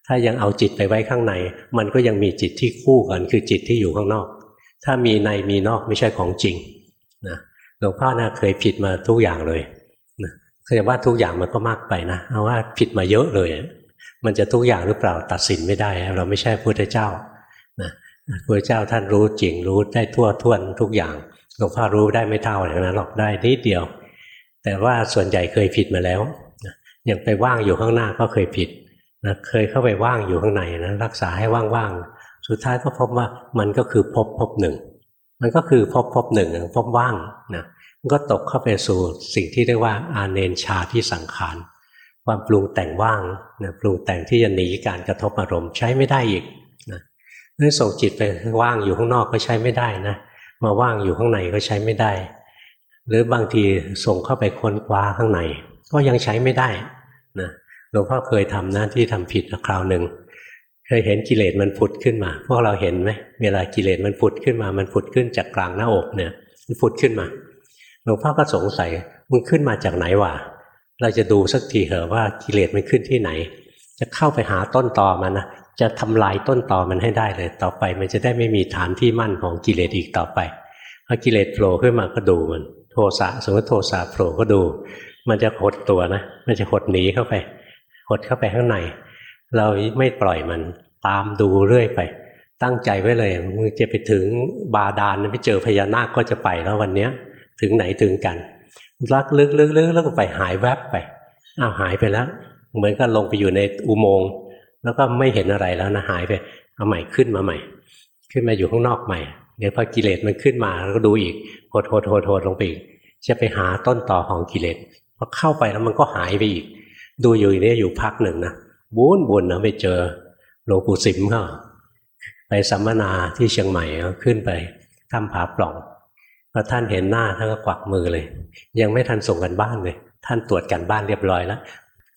ถ้ายังเอาจิตไปไว้ข้างใน มันก็ยังมีจิตที่คู่กันคือจิตที่อยู่ข้างนอก ถ้ามีในมีนอกไม่ใช่ของจริง นะหลวงพ่อนะเคยผิดมาทุกอย่างเลยเคือว่าทุกอย่างมันก็มากไปนะเอาว่าผิดมาเยอะเลย มันจะทุกอย่างหรือเปล่าตัดสินไม่ได้ เราไม่ใช่พุทธเจ้านะพระเจ้าท่านรู้จริงรู้ได้ทั่วท่วนทุกอย่างหลวงพ่อรู้ได้ไม่เท่าอย่างนั้นหรอกได้นิดเดียว แต่ว่าส่วนใหญ่เคยผิดมาแล้วอย่างไปว่างอยู่ข้างหน้าก็เคยผิดนะเคยเข้าไปว่างอยู่ข้างในนะรักษาให้ว่างๆสุดท้ายก็พบว่ามันก็คือพบพบหนึ่ง มันก็คือพบพบหนึ่งพบว่างนะมันก็ตกเข้าไปสู่สิ่งที่เรียกว่าอาเนนชาที่สังขารความปรุงแต่งว่างนะปรุงแต่งที่จะหนีการกระทบอารมณ์ใช้ไม่ได้อีกนะนั่นส่งจิตไปว่างอยู่ข้างนอกก็ใช้ไม่ได้นะมาว่างอยู่ข้างในก็ใช้ไม่ได้ หรือบางทีส่งเข้าไปค้นคว้าข้างใน ก็ยังใช้ไม่ได้นะหลวงพ่อเคยทำหน้าที่ทำผิดคราวหนึ่ง เคยเห็นกิเลสมันผุดขึ้นมา พวกเราเห็นไหมเวลากิเลสมันผุดขึ้นมา มันผุดขึ้นจากกลางหน้าอกเนี่ยมันผุดขึ้นมาหลวงพ่อก็สงสัยมึงขึ้นมาจากไหนวะเราจะดูสักทีเหอะว่ากิเลสมันขึ้นที่ไหน จะเข้าไปหาต้นตอมันนะจะทำลายต้นตอมันให้ได้เลย ต่อไปมันจะได้ไม่มีฐานที่มั่นของกิเลสอีกต่อไปพอกิเลสโผล่ขึ้นมาก็ดูมัน โทสะสมมติโทสะโผล่ก็ดู มันจะหดตัวนะ มันจะหดหนีเข้าไป หดเข้าไปข้างใน เราไม่ปล่อยมันตามดูเรื่อยไป ตั้งใจไว้เลยมึงจะไปถึงบาดาลไปเจอพญานาคก็จะไปแล้ววันเนี้ย ถึงไหนถึงกัน ลักลึกลึกลึกแล้วก็ไปหายแวบไปอ้าวหายไปแล้ว เหมือนกับลงไปอยู่ในอุโมงค์แล้วก็ไม่เห็นอะไรแล้วนะหายไป เอาใหม่ขึ้นมาใหม่ ขึ้นมาอยู่ข้างนอกใหม่เดี๋ยวพอกิเลสมันขึ้นมาแล้วก็ดูอีกโหดโหดโหดโหดลงไปอีกจะไปหาต้นต่อของกิเลสพอเข้าไปแล้วมันก็หายไปอีก ดูอยู่นี่อยู่พักหนึ่งนะ บุญบุญนะไปเจอหลวงปู่สิมเขาไปสัมมนาที่เชียงใหม่ขึ้นไปถ้ำผาปล่องพอท่านเห็นหน้าท่านก็กวักมือเลย ยังไม่ทันส่งกันบ้านเลย ท่านตรวจกันบ้านเรียบร้อยแล้ว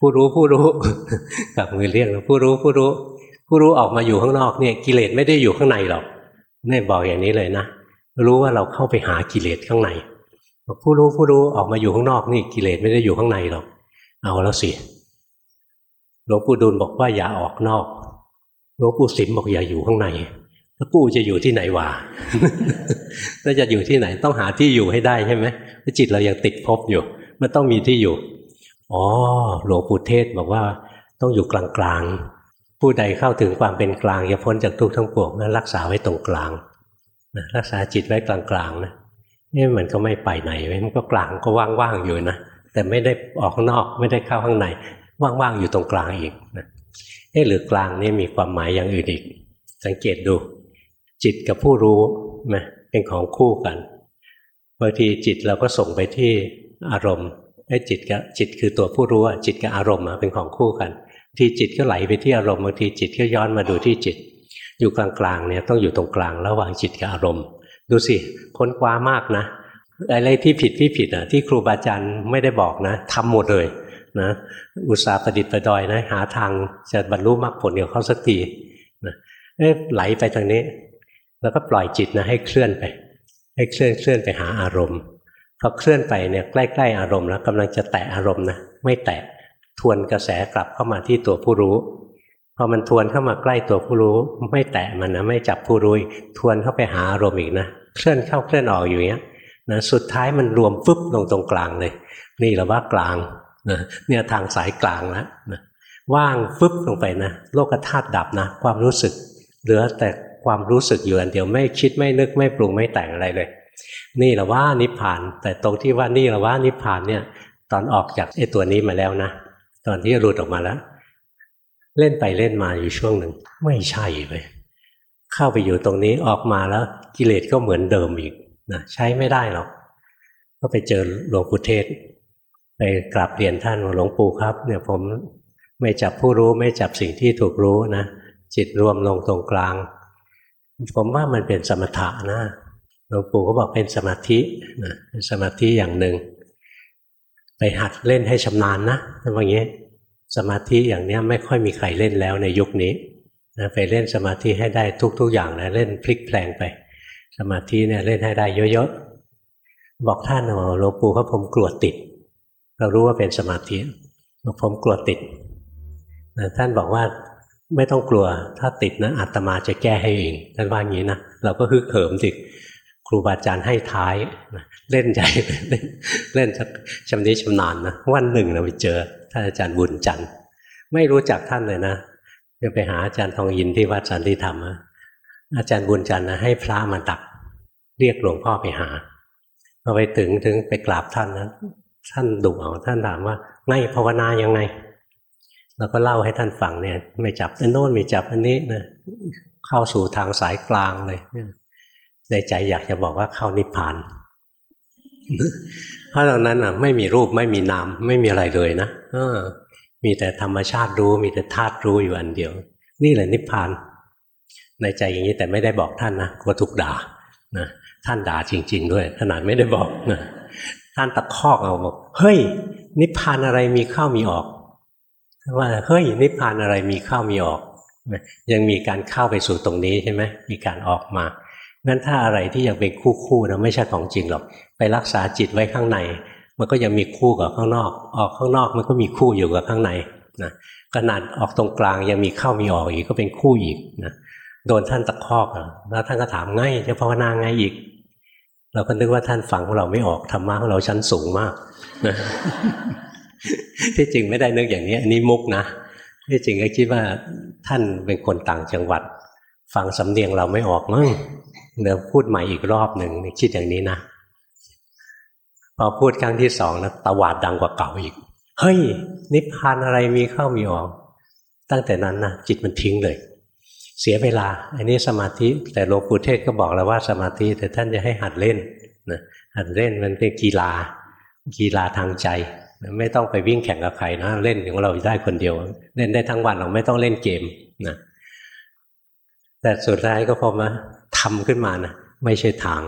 ผู้รู้ผู้รู้กับมือเรียกผู้รู้ผู้รู้ ผู้รู้ออกมาอยู่ข้างนอกเนี่ยกิเลสไม่ได้อยู่ข้างในหรอกนี่บอกอย่างนี้เลยนะรู้ว่าเราเข้าไปหากิเลสข้างในผู้รู้ผู้รู้ออกมาอยู่ข้างนอกนี่กิเลสไม่ได้อยู่ข้างในหรอก เอาแล้วสิ ลวงปู่ดูลบอกว่าอย่าออกนอกหลวงปู่สิมบอกอย่าอยู่ข้างในแล้วกูจะอยู่ที่ไหนวะถ้าจะอยู่ที่ไหนต้องหาที่อยู่ให้ได้ใช่ไหมเพราจิตเรายังติดภพอยู่ มันต้องมีที่อยู่ อ๋อหลวงปู่เทศบอกว่า ต้องอยู่กลางๆ ผู้ใดเข้าถึงความเป็นกลางจะพ้นจากทุกข์ทั้งปวงนั้นรักษาไว้ตรงกลางนะรักษาจิตไว้กลางๆนะนี่มันก็ไม่ไปไหนมันก็กลางก็ว่างๆอยู่นะแต่ไม่ได้ออกข้างนอกไม่ได้เข้าข้างใน ว่างๆอยู่ตรงกลางอีกนะเอ๊หรือกลางนี่มีความหมายอย่างอื่นอีก สังเกตดู จิตกับผู้รู้นะเป็นของคู่กันบางทีจิตเราก็ส่งไปที่อารมณ์ไอ้จิตกับจิตคือตัวผู้รู้จิตกับอารมณ์เป็นของคู่กัน ทีจิตก็ไหลไปที่อารมณ์บางทีจิตก็ย้อนมาดูที่จิต อยู่กลางๆเนี่ยต้องอยู่ตรงกลางระหว่างจิตกับอารมณ์ ดูสิค้นคว้ามากนะอะไรที่ผิดที่ผิดอะที่ครูบาอาจารย์ไม่ได้บอกนะทำหมดเลย นะอุตสาห์ประดิษฐ์ประดอยนะหาทางจะบรรลุมรรคผลเดียวเขาสักทีนะไหลไปทางนี้ แล้วก็ปล่อยจิตนะให้เคลื่อนไป ให้เคลื่อนเคลื่อนไปหาอารมณ์พอเคลื่อนไปเนี่ยใกล้ ๆ อารมณ์แล้วกำลังจะแตะอารมณ์นะไม่แตะทวนกระแสกลับเข้ามาที่ตัวผู้รู้พอมันทวนเข้ามาใกล้ตัวผู้รู้ ไม่แตะมันนะไม่จับผู้รู้ทวนเข้าไปหาอารมณ์อีกนะเคลื่อนเข้าเคลื่อนออกอยู่อย่างนี้ยนะสุดท้ายมันรวมฟึบลงตรงกลางเลย นี่เราว่ากลาง นะเนี่ยทางสายกลางแล้วนะว่างฟึบลงไปนะ โลกธาตุดับนะ ความรู้สึก เหลือแต่ความรู้สึกอยู่อันเดียวไม่คิดไม่นึกไม่ปรุงไม่แต่งอะไรเลย นี่แหละว่านิพพาน แต่ตรงที่ว่านี่แหละว่านิพพานเนี่ย ตอนออกจากไอ้ตัวนี้มาแล้วนะ ตอนที่หลุดออกมาแล้ว เล่นไปเล่นมาอยู่ช่วงหนึ่ง ไม่ใช่เลยเข้าไปอยู่ตรงนี้ออกมาแล้ว กิเลสก็เหมือนเดิมอีกนะใช้ไม่ได้หรอกก็ไปเจอหลวงปู่เทศ ไปกราบเรียนท่านหลวงปู่ครับเนี่ยผมไม่จับผู้รู้ไม่จับสิ่งที่ถูกรู้นะจิตรวมลงตรงกลาง ผมว่ามันเป็นสมถะนะหลวงปู่ก็บอกเป็นสมาธินะเป็นสมาธิอย่างหนึ่ง ไปหัดเล่นให้ชำนาญนะว่างี้สมาธิอย่างเนี้ยไม่ค่อยมีใครเล่นแล้วในยุคนี้นะไปเล่นสมาธิให้ได้ทุก ๆ อย่างนะเล่นพลิกแปลงไป สมาธิเนี่ยเล่นให้ได้เยอะๆบอกท่านหลวงปู่เขาผมกลัวติด เรารู้ว่าเป็นสมาธิบอกผมกลัวติดท่านบอกว่าไม่ต้องกลัวถ้าติดนะอาตมาจะแก้ให้เองท่านว่าอย่างนี้นะเราก็ฮึกเหิมสิดครูบาอาจารย์ให้ท้ายเล่นใจเล่นเล่นชักชำนิชำนาญนะวันหนึ่งเราไปเจอท่านอาจารย์บุญจันทร์ไม่รู้จักท่านเลยนะจะไปหาอาจารย์ทองยินที่วัดสันติธรรมอาจารย์บุญจันทร์นะให้พระมาตัก เรียกหลวงพ่อไปหาพอไปถึงถึงไปกราบท่านนะ ท่านดุเอาท่านถามว่าไงภาวนายังไงเราก็เล่าให้ท่านฟังเนี่ย ไม่จับอันโน้นไม่จับอันนี้นะเข้าสู่ทางสายกลางเลยในใจอยากจะบอกว่าเข้านิพพาน เพราะตรงนั้นอะ ไม่มีรูปไม่มีนามไม่มีอะไรเลยนะออ มีแต่ธรรมชาติรู้ มีแต่ธาตุรู้อยู่อันเดียว นี่แหละนิพพาน ในใจอย่างนี้แต่ไม่ได้บอกท่านนะกลัวถูกด่านะท่านด่าจริง ๆ ด้วย ขนาดไม่ได้บอกนะ ท่านตะคอกเอาบอกเฮ้ย นิพพานอะไรมีเข้ามีออกว่าเฮ้ยนิพพานอะไรมีเข้ามีออก ยังมีการเข้าไปสู่ตรงนี้ใช่ไหมมีการออกมางั้นถ้าอะไรที่ยังเป็นคู่คู่นะไม่ใช่ของจริงหรอก ไปรักษาจิตไว้ข้างใน มันก็ยังมีคู่กับข้างนอก ออกข้างนอกมันก็มีคู่อยู่กับข้างในนะขนาดออกตรงกลางยังมีเข้ามีออกอีกก็เป็นคู่อีกนะโดนท่านตะคอกแล้วท่านก็ถามง่ายจะภาวนาไงอีก เราก็นึกว่าท่านฟังของเราไม่ออกธรรมะของเราชั้นสูงมากนะที่จริงไม่ได้นึกอย่างนี้อันนี้มุกนะที่จริงก็คิดว่าท่านเป็นคนต่างจังหวัด ฟังสำเนียงเราไม่ออกมั้งเดี๋ยวพูดใหม่อีกรอบหนึ่งคิดอย่างนี้นะพอพูดครั้งที่สองนะตวาดดังกว่าเก่าอีก เฮ้ย นิพพานอะไรมีเข้ามีออก ตั้งแต่นั้นนะจิตมันทิ้งเลย เสียเวลา อันนี้สมาธิแต่หลวงปู่เทศก็บอกแล้วว่าสมาธิแต่ท่านจะให้หัดเล่นนะหัดเล่นมันเป็นกีฬา กีฬาทางใจ ไม่ต้องไปวิ่งแข่งกับใครนะเล่นของเราได้คนเดียว เล่นได้ทั้งวันเราไม่ต้องเล่นเกมนะแต่สุดท้ายก็พอมาทำขึ้นมานะไม่ใช่ทาง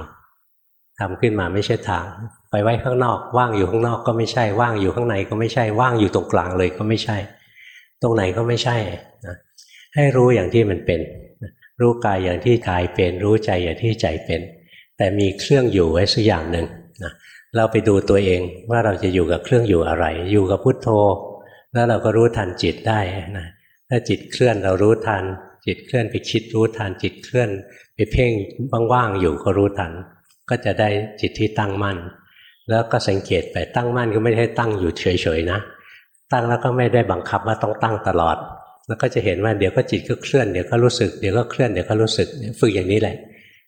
ทำขึ้นมาไม่ใช่ทาง ไปไว้ข้างนอก ว่างอยู่ข้างนอกก็ไม่ใช่ว่างอยู่ข้างในก็ไม่ใช่ว่างอยู่ตรงกลางเลยก็ไม่ใช่ ตรงไหนก็ไม่ใช่นะ ให้รู้อย่างที่มันเป็น รู้กายอย่างที่กายเป็น รู้ใจอย่างที่ใจเป็น แต่มีเครื่องอยู่ไว้สักอย่างหนึ่งนะเราไปดูตัวเองว่าเราจะอยู่กับเครื่องอยู่อะไร อยู่กับพุทโธ แล้วเราก็รู้ทันจิตได้นะถ้าจิตเคลื่อนเรารู้ทัน จิตเคลื่อนไปคิดรู้ทัน จิตเคลื่อน ไปเพ่งว่างๆอยู่ก็รู้ทัน ก็จะได้จิตที่ตั้งมั่น แล้วก็สังเกตไปตั้งมั่นก็ไม่ได้ตั้งอยู่เฉยๆนะ ตั้งแล้วก็ไม่ได้บังคับว่าต้องตั้งตลอด แล้วก็จะเห็นว่าเดี๋ยวก็จิตก็เคลื่อนเดี๋ยวก็รู้สึกเดี๋ยวก็เคลื่อนเดี๋ยวก็รู้สึกฝึกอย่างนี้แหละ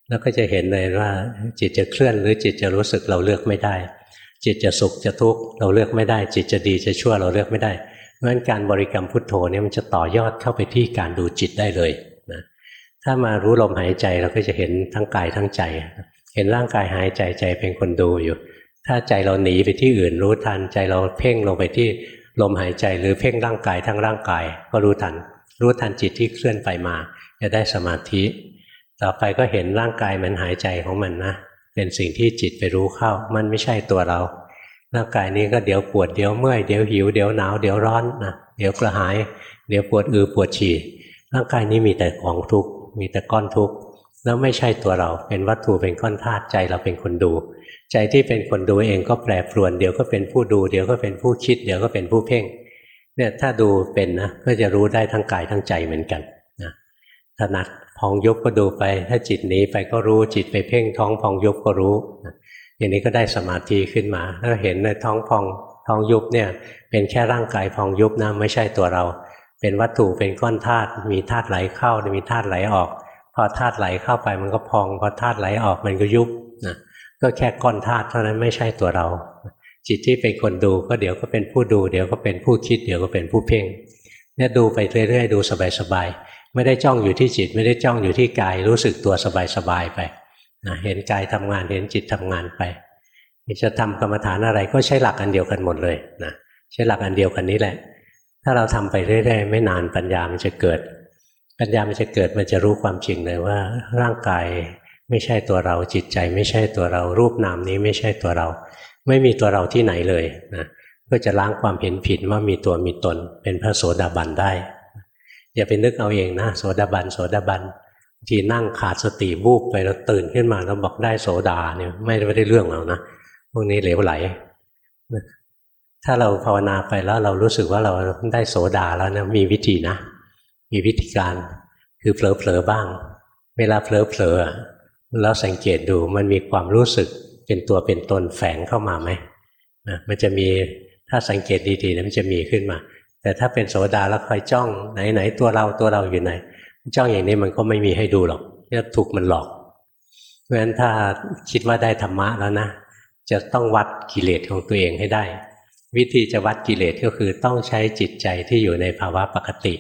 แล้วก็จะเห็นเลยว่าจิตจะเคลื่อนหรือจิตจะรู้สึกเราเลือกไม่ได้ จิตจะสุขจะทุกข์เราเลือกไม่ได้ จิตจะดีจะชั่วเราเลือกไม่ได้เพราะฉะนั้นการบริกรรมพุทโธเนี่ยมันจะต่อยอดเข้าไปที่การดูจิตได้เลยนะถ้ามารู้ลมหายใจเราก็จะเห็นทั้งกายทั้งใจ เห็นร่างกายหายใจใจเป็นคนดูอยู่ ถ้าใจเราหนีไปที่อื่นรู้ทันใจเราเพ่งลงไปที่ ลมหายใจหรือเพ่งร่างกายทั้งร่างกายก็รู้ทัน รู้ทันจิตที่เคลื่อนไปมา จะได้สมาธิ ต่อไปก็เห็นร่างกายมันหายใจของมันนะ เป็นสิ่งที่จิตไปรู้เข้า มันไม่ใช่ตัวเรา ร่างกายนี้ก็เดี๋ยวปวดเดี๋ยวเมื่อยเดี๋ยวหิวเดี๋ยวหนาวเดี๋ยวร้อนนะเดี๋ยวกระหาย เดี๋ยวปวดอือปวดฉี่ร่างกายนี้มีแต่ของทุกข์มีแต่ก้อนทุกข์แล้วไม่ใช่ตัวเราเป็นวัตถุเป็นก้อนธาตุใจเราเป็นคนดู ใจที่เป็นคนดูเองก็แปรปรวน เดี๋ยวก็เป็นผู้ดู เดี๋ยวก็เป็นผู้คิด เดี๋ยวก็เป็นผู้เพ่ง เนี่ยถ้าดูเป็นนะก็จะรู้ได้ทั้งกายทั้งใจเหมือนกันนะถนัดพองยุบก็ดูไป ถ้าจิตหนีไปก็รู้จิตไปเพ่งท้องพองยุบก็รู้อย่างนี้ก็ได้สมาธิขึ้นมาถ้าเห็นในท้องพองท้องยุบเนี่ย เป็นแค่ร่างกายพองยุบนะไม่ใช่ตัวเรา เป็นวัตถุเป็นก้อนธาตุมีธาตุไหลเข้ามีธาตุไหลออก พอธาตุไหลเข้าไปมันก็พองพอธาตุไหลออกมันก็ยุบนะ ก็แค่ก้อนธาตุเท่านั้นไม่ใช่ตัวเรา จิตที่เป็นคนดูก็เดี๋ยวก็เป็นผู้ดู เดี๋ยวก็เป็นผู้คิด เดี๋ยวก็เป็นผู้เพ่งเนี่ยดูไปเรื่อยๆดูสบายๆไม่ได้จ้องอยู่ที่จิต ไม่ได้จ้องอยู่ที่กายรู้สึกตัวสบายๆไปนะเห็นกายทำงานเห็นจิตทำงานไปจะทำกรรมฐานอะไรก็ใช้หลักอันเดียวกันหมดเลยนะใช้หลักอันเดียวกันนี้แหละ ถ้าเราทำไปเรื่อยๆไม่นานปัญญามันจะเกิด ปัญญามันจะเกิดมันจะรู้ความจริงเลยว่า ร่างกาย ไม่ใช่ตัวเราจิตใจไม่ใช่ตัวเรารูปนามนี้ไม่ใช่ตัวเรา ไม่มีตัวเราที่ไหนเลยนะก็จะล้างความเห็นผิดว่ามีตัวมีตน เป็นพระโสดาบันได้ อย่าไปนึกเอาเองนะโสดาบันโสดาบันที่นั่งขาดสติบูบไปแล้วตื่นขึ้นมาแล้วบอกได้โสดาเนี่ยไม่ได้เรื่องแล้วนะพวกนี้เหลวไหล ถ้าเราภาวนาไปแล้วเรารู้สึกว่าเราได้โสดาแล้วนะมีวิธีนะ มีวิธีการคือเผลอๆบ้าง เวลาเผลอๆ แล้วสังเกตดูมันมีความรู้สึกเป็นตัวเป็นตนแฝงเข้ามาไหมนะมันจะมีถ้าสังเกตดีๆมันจะมีขึ้นมา แต่ถ้าเป็นโสดาแล้วคอยจ้องไหนไหนตัวเราตัวเราอยู่ไหน จ้องอย่างนี้มันก็ไม่มีให้ดูหรอกจะถูกมันหลอกเพราะฉะนั้นถ้าคิดว่าได้ธรรมะแล้วนะจะต้องวัดกิเลสของตัวเองให้ได้ วิธีจะวัดกิเลสก็คือต้องใช้จิตใจที่อยู่ในภาวะปกติ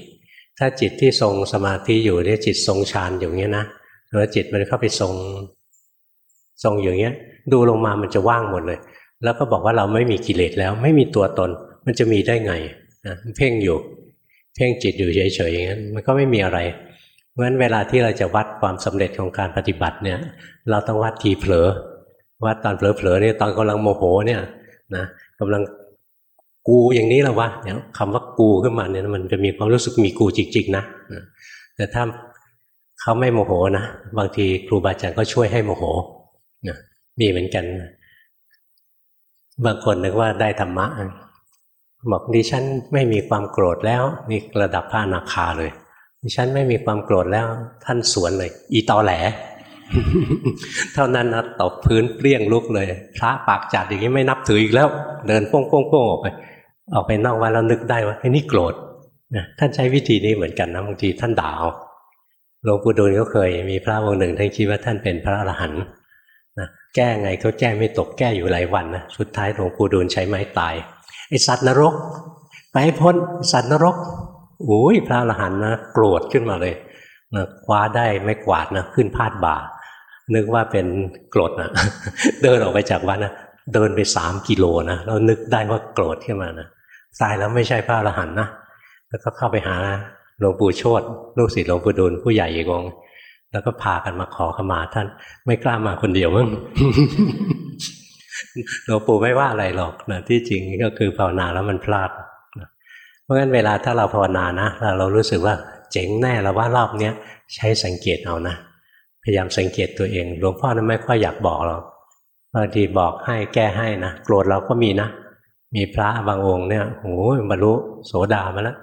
ถ้าจิตที่ทรงสมาธิอยู่เนี่ยจิตทรงฌานอยู่เงี้ยนะ แล้วจิตมันเข้าไปทรงทรงอย่างเงี้ย ดูลงมามันจะว่างหมดเลย แล้วก็บอกว่าเราไม่มีกิเลสแล้ว ไม่มีตัวตน มันจะมีได้ไงนะเพ่งอยู่ เพ่งจิตอยู่เฉยๆอย่างนั้นมันก็ไม่มีอะไรเพราะฉะนั้นเวลาที่เราจะวัดความสำเร็จของการปฏิบัติเนี่ย เราต้องวัดทีเผลอวัดตอนเผลอๆเนี่ยตอนกำลังโมโหเนี่ยนะกำลังกูอย่างนี้แล้ววะเนี่ยคำว่ากูขึ้นมาเนี่ยมันจะมีความรู้สึกมีกูจริงๆนะแต่ถ้า เขาไม่โมโหนะบางทีครูบาอาจารย์ก็ช่วยให้โมโหนะมีเหมือนกัน บางคนนึกว่าได้ธรรมะบอกดิฉันไม่มีความโกรธแล้วนี่ระดับพระอนาคาเลย ดิฉันไม่มีความโกรธแล้ว ท่านสวนเลย อีตอแหล เท่านั้นนะตบพื้นเปรี้ยงลุกเลย พระปากจัดอย่างนี้ไม่นับถืออีกแล้ว เดินโป้งโป้งโป้งออกไป ออกไปนอกวัดแล้วนึกได้ว่าไอ้นี่โกรธนะท่านใช้วิธีนี้เหมือนกันนะบางทีท่านด่า หลวงปู่ดูลก็เคย มีพระองค์หนึ่งท่านคิดว่าท่านเป็นพระอรหันต์นะแก้ไงก็แก้ไม่ตกแก้อยู่หลายวันนะสุดท้ายหลวงปู่ดูลใช้ไม้ตายไอสัตว์นรก ไปพ้นสัตว์นรกโอ้ยพระอรหันต์นะโกรธขึ้นมาเลยนะคว้าได้ไม่กวาดนะขึ้นพาดบ่า นึกว่าเป็นโกรธนะเดินออกไปจากวัดนะเดินไปสามกิโลนะแล้วนึกได้ว่าโกรธขึ้นมานะตายแล้วไม่ใช่พระอรหันต์นะแล้วก็เข้าไปหา หลวงปู่โชตลูกศิษย์หลวงปู่ดูลผู้ใหญ่อีกองแล้วก็พากันมาขอขมาท่าน ไม่กล้ามาคนเดียวมั้งหลวงปู่ไม่ว่าอะไรหรอกนะที่จริงก็คือภาวนาแล้วมันพลาดเพราะงั้นเวลาถ้าเราภาวนานะเราเรารู้สึกว่าเจ๋งแน่แล้วว่ารอบเนี้ยใช้สังเกตเอานะพยายามสังเกตตัวเองหลวงพ่อนั้นไม่ค่อยอยากบอกเราบางทีบอกให้แก้ให้นะโกรธเราก็มีนะมีพระบางองค์เนี่ยโอ้ยบรรลุโสดามาแล้ว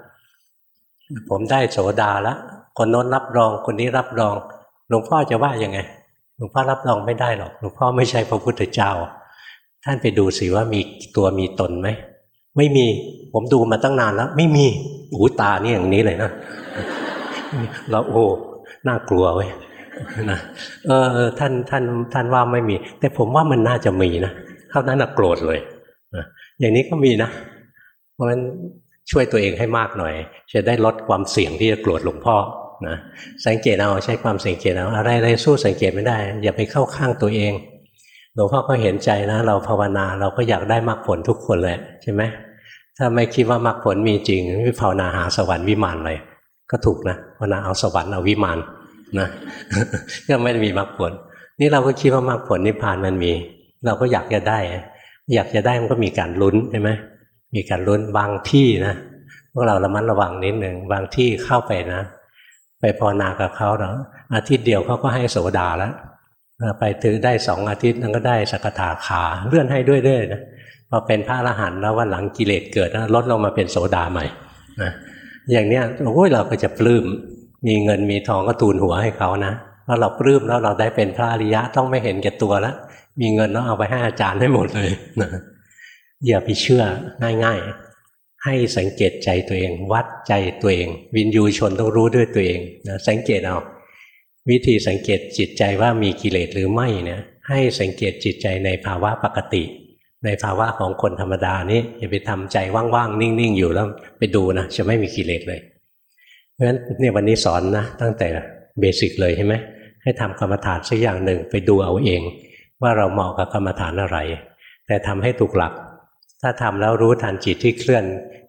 ผมได้โสดาแล้วคนโน้นรับรองคนนี้รับรอง หลวงพ่อจะว่ายังไง หลวงพ่อรับรองไม่ได้หรอก หลวงพ่อไม่ใช่พระพุทธเจ้า ท่านไปดูสิว่ามีตัวมีตนไหมไม่มีผมดูมาตั้งนานแล้ว ไม่มีหูตานี่อย่างนี้เลยนะเราโอ้น่ากลัวเว้ยนะเออท่านท่านท่านว่าไม่มี แต่ผมว่ามันน่าจะมีนะเท่านั้นนะโกรธเลยอย่างนี้ก็มีนะ เพราะฉะนั้น ช่วยตัวเองให้มากหน่อย จะได้ลดความเสี่ยงที่จะโกรธหลวงพ่อนะสังเกตเอาใช้ความสังเกตเอาอะไรอะไรสู้สังเกตไม่ได้ อย่าไปเข้าข้างตัวเองหลวงพ่อก็เห็นใจนะ เราภาวนาเราก็อยากได้มรรคผลทุกคนเลยใช่ไหมถ้าไม่คิดว่ามรรคผลมีจริงไม่ภาวนาหาสวรรค์วิมานเลยก็ถูกนะภาวนาเอาสวรรค์เอาวิมานนะก็ไม่มีมรรคผล นี่เราก็คิดว่ามรรคผลนิพพานมันมี เราก็อยากจะได้ อยากจะได้มันก็มีการลุ้นใช่ไหม มีการลุ้นบางที่นะพวกเราระมัดระวังนิดหนึ่งบางที่เข้าไปนะ ไปภาวนากับเขาเนาะอาทิตย์เดียวเขาก็ให้โสดาแล้วไปถือได้สองอาทิตย์นั้นก็ได้สกทาขาเลื่อนให้ด้วยด้วยนะพอเป็นพระอรหันต์แล้ววันหลังกิเลสเกิดนะลดลงมาเป็นโสดาใหม่นะอย่างเนี้ยโอ้ยเราก็จะปลื้มมีเงินมีทองก็ตูนหัวให้เขานะพอเราปลื้มแล้วเราได้เป็นพระอริยะต้องไม่เห็นแก่ตัวแล้วมีเงินต้องเอาไปให้อาจารย์ให้หมดเลยนะ อย่าไปเชื่อง่ายๆ ให้สังเกตใจตัวเอง วัดใจตัวเอง วินยูชนต้องรู้ด้วยตัวเองนะสังเกตเอาวิธีสังเกตจิตใจว่ามีกิเลสหรือไม่เนี่ยให้สังเกตจิตใจในภาวะปกติ ในภาวะของคนธรรมดานี้อย่าไปทำใจว่างๆ นิ่งๆ อยู่แล้วไปดูนะจะไม่มีกิเลสเลย เพราะฉะนั้นเนี่ยวันนี้สอนนะตั้งแต่เบสิกเลยใช่ไหมให้ทำกรรมฐานสักอย่างหนึ่งไปดูเอาเอง ว่าเราเหมาะกับกรรมฐานอะไร แต่ทำให้ถูกหลัก ถ้าทำแล้วรู้ทันจิตที่เคลื่อน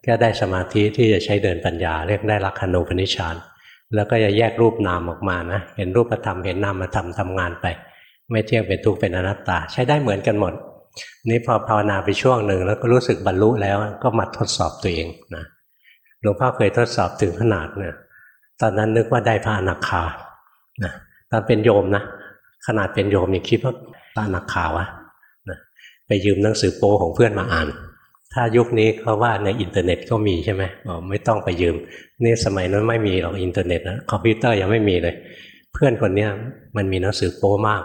ก็ได้สมาธิที่จะใช้เดินปัญญา เรียกได้ลักขณูปนิชฌานแล้วก็จะแยกรูปนามออกมานะเห็นรูปธรรมเห็นนามธรรมทำงานไป ไม่เที่ยงเป็นทุกข์เป็นอนัตตา ใช้ได้เหมือนกันหมด นี่พอภาวนาไปช่วงหนึ่งแล้วก็รู้สึกบรรลุแล้วก็มาทดสอบตัวเองนะหลวงพ่อเคยทดสอบถึงขนาดเนี่ยตอนนั้นนึกว่าได้พระอนาคานะตอนเป็นโยมนะขนาดเป็นโยมยังคิดว่าพระอนาคาวะนะ ไปยืมหนังสือโป้ของเพื่อนมาอ่าน ถ้ายุคนี้เขาว่าในอินเทอร์เน็ตก็มีใช่ไหมบอกไม่ต้องไปยืมนี่สมัยนั้นไม่มีหรอกอินเทอร์เน็ตนะคอมพิวเตอร์ยังไม่มีเลย เพื่อนคนเนี้ยมันมีหนังสือโป้มาก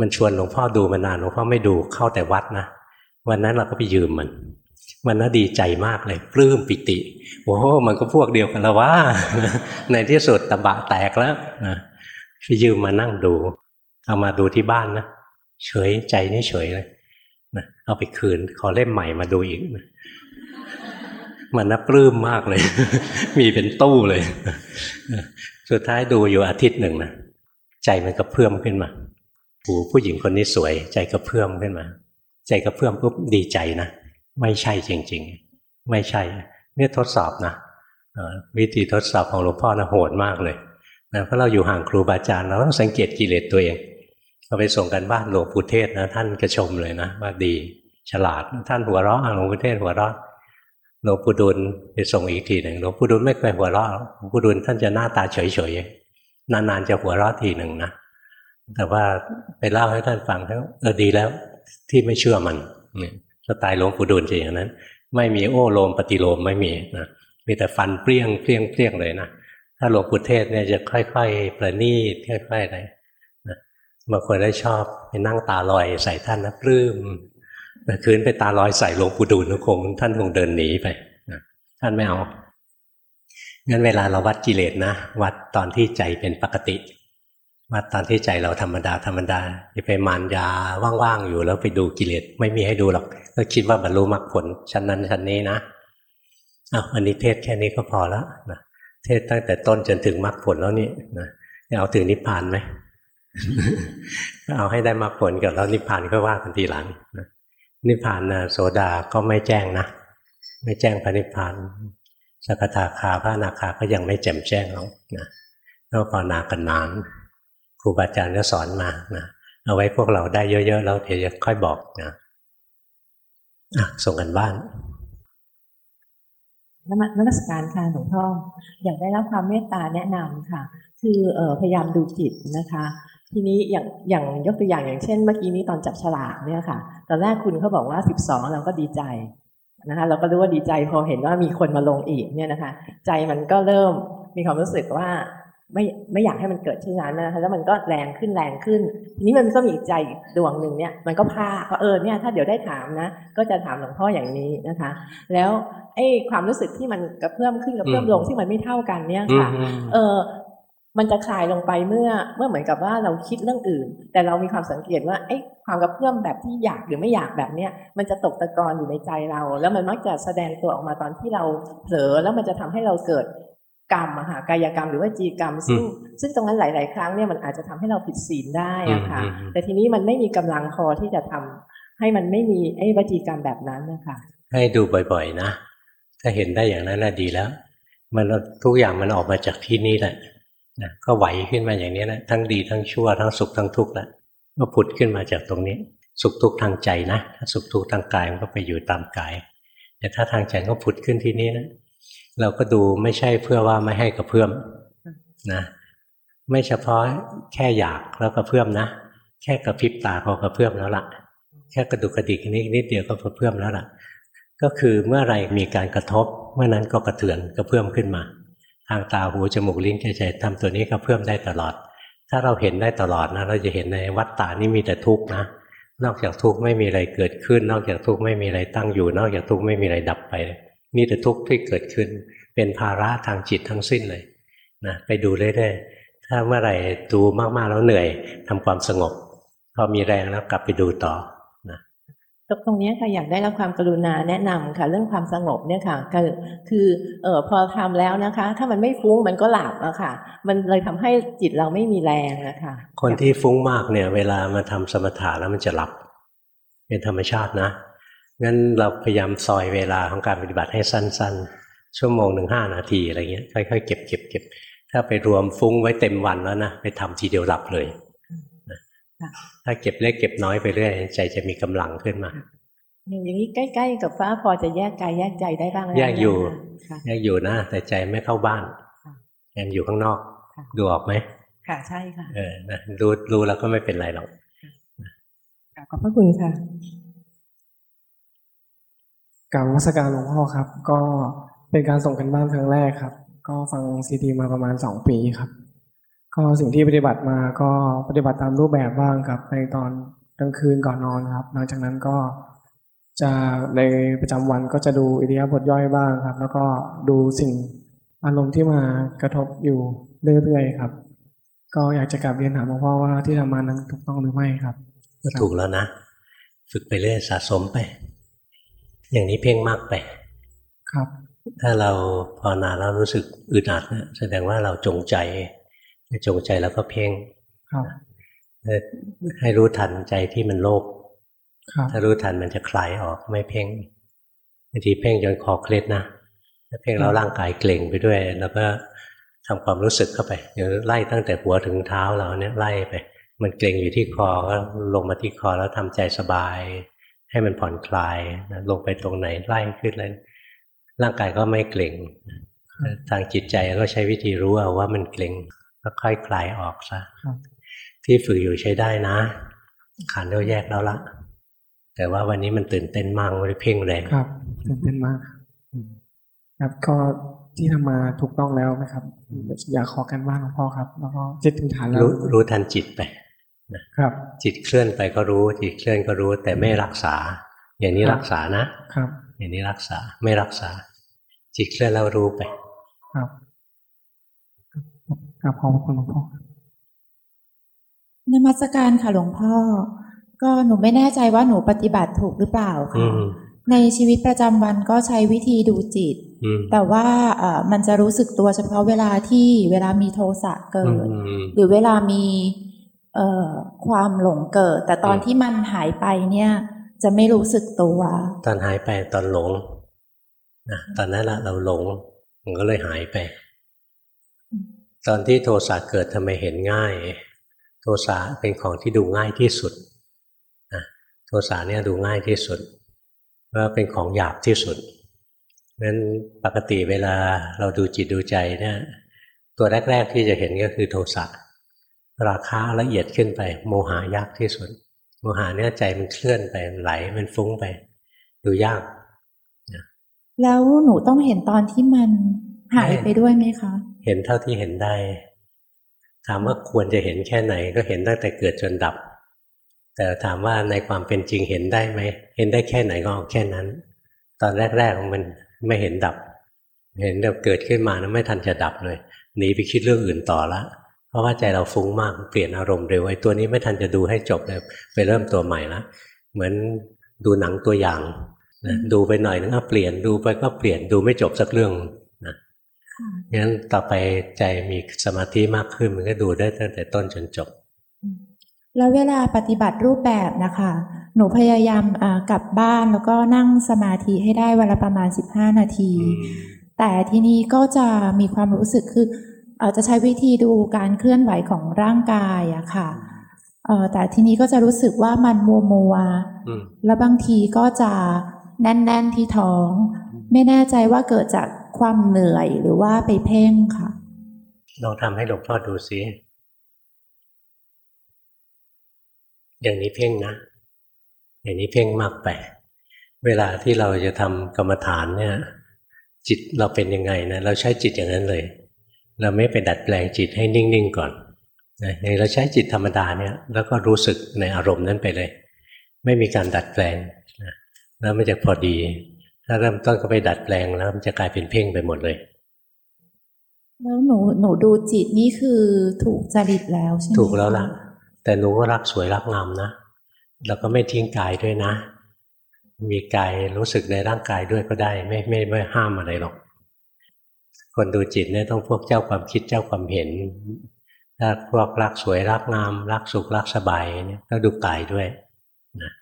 มันชวนหลวงพ่อดูมานานหลวงพ่อไม่ดูเข้าแต่วัดนะวันนั้นเราก็ไปยืมมันมันน่าดีใจมากเลยปลื้มปิติโอ้มันก็พวกเดียวกันล้วว่า ในที่สุดตะบะแตกแล้วนะไปยืมมานั่งดู เอามาดูที่บ้านนะเฉยใจนี่เฉยเลย เอาไปคืน ขอเล่มใหม่มาดูอีก มันนับปลื้มมากเลย มีเป็นตู้เลย สุดท้ายดูอยู่อาทิตย์หนึ่งนะใจมันก็เพิ่มขึ้นมาหูผู้หญิงคนนี้สวย ใจก็เพิ่มขึ้นมา ใจก็เพิ่มปุ๊บดีใจนะไม่ใช่จริง ๆ ไม่ใช่ เนี่ยทดสอบนะวิธีทดสอบของหลวงพ่อนะโหดมากเลยนะเพราะเราอยู่ห่างครูบาอาจารย์เราต้องสังเกตกิเลสตัวเอง เราไปส่งกันบ้านหลวงปู่เทศนะท่านกระชมเลยนะว่าดี ฉลาดท่านหัวเราะหลวงปู่เทศหัวเราะหลวงปู่ดุลไปส่งอีกทีหนึ่งหลวงปู่ดุลไม่เคยหัวเราะหลวงปู่ดุลท่านจะหน้าตาเฉยๆนานๆจะหัวเราะทีหนึ่งนะแต่ว่าไปเล่าให้ท่านฟังแล้วเออดีแล้ว ที่ไม่เชื่อมันเนี่ยสไตล์หลวงปู่ดุลจะอย่างนั้น ไม่มีโอ้โลมปฏิโลมไม่มีนะมีแต่ฟันเปรี้ยงเปรี้ยงเปรี้ยงเลยนะถ้าหลวงปู่เทศเนี่ยจะค่อย ๆ ประณีตค่อยๆอะไร บางคนได้ชอบไปนั่งตาลอยใส่ท่านนะปลื้มแต่คืนไปตาลอยใส่หลวงปู่ดูลคงท่านคงเดินหนีไปท่านไม่เอางั้นเวลาเราวัดกิเลสนะ วัดตอนที่ใจเป็นปกติ วัดตอนที่ใจเราธรรมดาธรรมดาจะไปมานยาว่างๆอยู่แล้วไปดูกิเลสไม่มีให้ดูหรอก ก็คิดว่าบรรลุมรรคผลชั้นนั้นชั้นนี้นะอ้าวันนี้เทศแค่นี้ก็พอแล้วนะเทศตั้งแต่ต้นจนถึงมรรคผลแล้วนี่นะเอาถึงนิพพานไหม เอาให้ได้มรรคผลก่อนแล้วนิพพานก็ว่ากันทีหลังนิพพานนะโสดาก็ไม่แจ้งนะ ไม่แจ้งพระนิพพานสกทาคาพระนาคาก็ยังไม่แจ่มแจ้งหรอกนะก็ภาวนากันนานครูบาอาจารย์ก็สอนมานะเอาไว้พวกเราได้เยอะๆแล้วเดี๋ยวจะค่อยบอกนะอะส่งกันบ้านนมัสการค่ะหลวงพ่ออยากได้รับความเมตตาแนะนำค่ะ คือเออพยายามดูจิตนะคะ ทีนี้อย่างอย่างยกตัวอย่างอย่างเช่น เมื่อกี้นี้ตอนจับฉลากเนี่ยค่ะ ตอนแรกคุณเขาบอกว่าสิบสองเราก็ดีใจนะคะเราก็รู้ว่าดีใจพอเห็นว่ามีคนมาลงอีกเนี่ยนะคะ ใจมันก็เริ่มมีความรู้สึกว่าไม่ไม่อยากให้มันเกิดเช่นนั้นนะคะแล้วมันก็แรงขึ้นแรงขึ้นทีนี้มันก็มีใจดวงหนึ่งเนี่ย มันก็พาก็เออเนี่ยถ้าเดี๋ยวได้ถามนะ ก็จะถามหลวงพ่ออย่างนี้นะคะ แล้วไอ้ความรู้สึกที่มันกระเพื่อมขึ้นกระเพื่อมลงที่มันไม่เท่ากันเนี่ยค่ะ เออ มันจะคลายลงไปเมื่อเมื่อเหมือนกับว่าเราคิดเรื่องอื่น แต่เรามีความสังเกตว่าไอ้ความกระเพื่อมแบบที่อยากหรือไม่อยากแบบเนี้ยมันจะตกตะกอนอยู่ในใจเรา แล้วมันมักจะแสดงตัวออกมาตอนที่เราเผลอแล้วมันจะทำให้เราเกิดกรรมอะค่ะกายกรรมหรือว่าจีกรรม ซึ่งซึ่งตรงนั้นหลาย ๆ ครั้งเนี่ยมันอาจจะทำให้เราผิดศีลได้อะค่ะแต่ทีนี้มันไม่มีกำลังพอที่จะทำให้มันไม่มีไอ้วจีกรรมแบบนั้นนะคะให้ดูบ่อย ๆ นะ ถ้าเห็นได้อย่างนั้นน่ะดีแล้ว มันทุกอย่างมันออกมาจากที่นี่แหละ นะก็ไหวขึ้นมาอย่างนี้นะทั้งดีทั้งชั่วทั้งสุขทั้งทุกข์แหละก็ผุดขึ้นมาจากตรงนี้ สุขทุกข์ทางใจนะถ้าสุขทุกข์ทางกายมันก็ไปอยู่ตามกาย แต่ถ้าทางใจก็ผุดขึ้นที่นี้นะเราก็ดูไม่ใช่เพื่อว่าไม่ให้กระเพื่อมนะไม่เฉพาะแค่อยากแล้วกระเพื่อมนะแค่กระพริบตาพอกระเพื่อมแล้วล่ะ แค่กระดุกกระดิกนิดนิดเดียวก็กระเพื่อมแล้วล่ะ ก็คือเมื่อไรมีการกระทบเมื่อนั้นก็กระเทือนกระเพื่อมขึ้นมาางตาหูจมูกลิ้นใจทำตัวนี้กระเพื่มได้ตลอด ถ้าเราเห็นได้ตลอดนะเราจะเห็นในวัฏฏานี่มีแต่ทุกข์นะนอกจากทุกข์ไม่มีอะไรเกิดขึ้น นอกจากทุกข์ไม่มีอะไรตั้งอยู่ นอกจากทุกข์ไม่มีอะไรดับไป มีแต่ทุกข์ที่เกิดขึ้น เป็นภาระทางจิตทั้งสิ้นเลยนะไปดูเรื่อยๆถ้าเมื่อไหร่ดูมากๆแล้วเหนื่อยทำความสงบพอมีแรงแล้วกลับไปดูต่อ ตรงนี้ค่ะอยากได้รับความกรุณาแนะนำค่ะ เรื่องความสงบเนี่ยค่ะคือคือเออพอทำแล้วนะคะ ถ้ามันไม่ฟุ้งมันก็หลับอะค่ะ มันเลยทำให้จิตเราไม่มีแรงนะคะคนที่ฟุ้งมากเนี่ย เวลามาทำสมถะแล้วมันจะหลับ เป็นธรรมชาตินะงั้นเราพยายามซอยเวลาของการปฏิบัติให้สั้น ๆ ชั่วโมงหนึ่งห้านาทีอะไรเงี้ยค่อยๆเก็บเก็บเก็บถ้าไปรวมฟุ้งไว้เต็มวันแล้วนะไปทำทีเดียวหลับเลย ถ้าเก็บเล็กเก็บน้อยไปเรื่อยใจจะมีกำลังขึ้นมา อย่างนี้ใกล้ ๆ กับฟ้าพอจะแยกกายแยกใจได้บ้างแยกอยู่แยกอยู่นะแต่ใจไม่เข้าบ้านแอมอยู่ข้างนอก ดูออกไหมค่ะใช่ค่ะ เออนะรู้รู้แล้วก็ไม่เป็นไรหรอกขอบพระคุณค่ะการวัสการหลวงพ่อครับ ก็เป็นการส่งกันบ้านครั้งแรกครับ ก็ฟังซีดีมาประมาณสองปีครับ ก็สิ่งที่ปฏิบัติมาก็ปฏิบัติตามรูปแบบบ้างครับในตอนกลางคืนก่อนนอนครับ หลังจากนั้นก็จะในประจำวันก็จะดูอิริยาบถย่อยบ้างครับ แล้วก็ดูสิ่งอารมณ์ที่มากระทบอยู่เรื่อยๆครับ ก็อยากจะกลับเรียนถามหลวงพ่อว่าที่ทำมานั้นถูกต้องหรือไม่ครับถูกแล้วนะ ฝึกไปเรื่อยสะสมไป อย่างนี้เพ่งมากไป ครับ ถ้าเราภาวนาแล้วรู้สึกอึดอัดนะแสดงว่าเราจงใจ จงใจแล้วก็เพ่งครับให้รู้ทันใจที่มันโลภครับถ้ารู้ทันมันจะคลายออกไม่เพ่งบางทีเพ่งจนคอเคล็ดนะถ้าเพ่งแล้วร่างกายเกร็งไปด้วย แล้วก็ทำความรู้สึกเข้าไปเดี๋ยวไล่ตั้งแต่หัวถึงเท้าเราเนี่ยไล่ไป มันเกร็งอยู่ที่คอก็ลงมาที่คอแล้วทำใจสบาย ให้มันผ่อนคลายนะลงไปตรงไหนไล่ขึ้นเลยร่างกายก็ไม่เกร็งทางจิตใจก็ใช้วิธีรู้เอาว่ามันเกร็ง ก็ค่อยคลายออกซะครับที่ฝึกอยู่ใช้ได้นะ ขันเราแยกแล้วละแต่ว่าวันนี้มันตื่นเต้นมากไม่ได้เพ่งแรงครับ ตื่นเต้นมาก ครับอืมครับก็ที่ทำมาถูกต้องแล้วไหมครับ อยากขอกันบ้างหลวงพ่อครับ แล้วก็จิตถึงฐานแล้วรู้รู้ทันจิตไปครับ จิตเคลื่อนไปก็รู้ จิตเคลื่อนก็รู้ แต่ไม่รักษา อย่างนี้รักษานะครับ อย่างนี้รักษาไม่รักษา จิตเคลื่อนแล้วรู้ไป ครับ ครับขอบคุณหลวงพ่อนมัสการค่ะหลวงพ่อ ก็หนูไม่แน่ใจว่าหนูปฏิบัติถูกหรือเปล่าอืค่ะมในชีวิตประจำวันก็ใช้วิธีดูจิตอืมแต่ว่าเอ่อมันจะรู้สึกตัวเฉพาะเวลาที่เวลามีโทสะเกิอืดมหรือเวลามีเอ่อความหลงเกิด แต่ตอนอืมที่มันหายไปเนี่ย จะไม่รู้สึกตัว ตอนหายไปตอนหลงนะตอนนั้นละเราหลงมันก็เลยหายไป ตอนที่โทสะเกิดทำไมเห็นง่าย โทสะเป็นของที่ดูง่ายที่สุดนะโทสะเนี่ยดูง่ายที่สุดเพราเป็นของหยาบที่สุดนั้นปกติเวลาเราดูจิตดูใจเนี่ยตัวแรก ๆที่จะเห็นก็คือโทสะราคาละเอียดขึ้นไป โมหายากที่สุด โมหะเนี่ยใจมันเคลื่อนไปมันไหลมันฟุ้งไป ดูยาก แล้วหนูต้องเห็นตอนที่มันหายไปด้วยไหมคะ เห็นเท่าที่เห็นได้ ถามว่าควรจะเห็นแค่ไหน ก็เห็นตั้งแต่เกิดจนดับ แต่ถามว่าในความเป็นจริงเห็นได้ไหม เห็นได้แค่ไหนก็เอาแค่นั้น ตอนแรกๆมันไม่เห็นดับ เห็นแบบเกิดขึ้นมานะไม่ทันจะดับเลยหนีไปคิดเรื่องอื่นต่อละ เพราะว่าใจเราฟุ้งมากเปลี่ยนอารมณ์เร็วไอ้ตัวนี้ไม่ทันจะดูให้จบเลยไปเริ่มตัวใหม่ละเหมือนดูหนังตัวอย่างนะดูไปหน่อยนึงก็เปลี่ยนดูไปก็เปลี่ยนดูไม่จบสักเรื่อง งั้นต่อไปใจมีสมาธิมากขึ้นมันก็ดูได้ตั้งแต่ต้นจนจบ แล้วเวลาปฏิบัติรูปแบบนะคะ หนูพยายามอ่ากลับบ้านแล้วก็นั่งสมาธิให้ได้วันละประมาณ 15 นาที แต่ทีนี้ก็จะมีความรู้สึกคือเอ่อจะใช้วิธีดูการเคลื่อนไหวของร่างกายอะค่ะเอ่อแต่ทีนี้ก็จะรู้สึกว่ามันมัวมัวๆอืมแล้วบางทีก็จะแน่น ๆที่ท้อง ไม่แน่ใจว่าเกิดจาก ความเหนื่อยหรือว่าไปเพ่งค่ะลองทำให้หลวงพ่อดูสิอย่างนี้เพ่งนะ อย่างนี้เพ่งมากไป เวลาที่เราจะทำกรรมฐานเนี่ย จิตเราเป็นยังไงนะเราใช้จิตอย่างนั้นเลย เราไม่ไปดัดแปลงจิตให้นิ่งๆก่อนนะเราใช้จิตธรรมดาเนี่ย แล้วก็รู้สึกในอารมณ์นั้นไปเลย ไม่มีการดัดแปลงนะแล้วมันจะพอดี ถ้าเริ่มต้นก็ไปดัดแปลงแล้วมันจะกลายเป็นเพ่งไปหมดเลย แล้วหนูหนูดูจิตนี่คือถูกจริตแล้วใช่ไหมถูกแล้วล่ะ แต่หนูก็รักสวยรักงามนะแล้วก็ไม่ทิ้งกายด้วยนะ มีกายรู้สึกในร่างกายด้วยก็ได้ ไม่ไม่ไม่ห้ามอะไรหรอก คนดูจิตเนี่ยต้องพวกเจ้าความคิดเจ้าความเห็น ถ้าพวกรักสวยรักงาม รักสุขรักสบายเนี่ยก็ดูกายด้วยนะ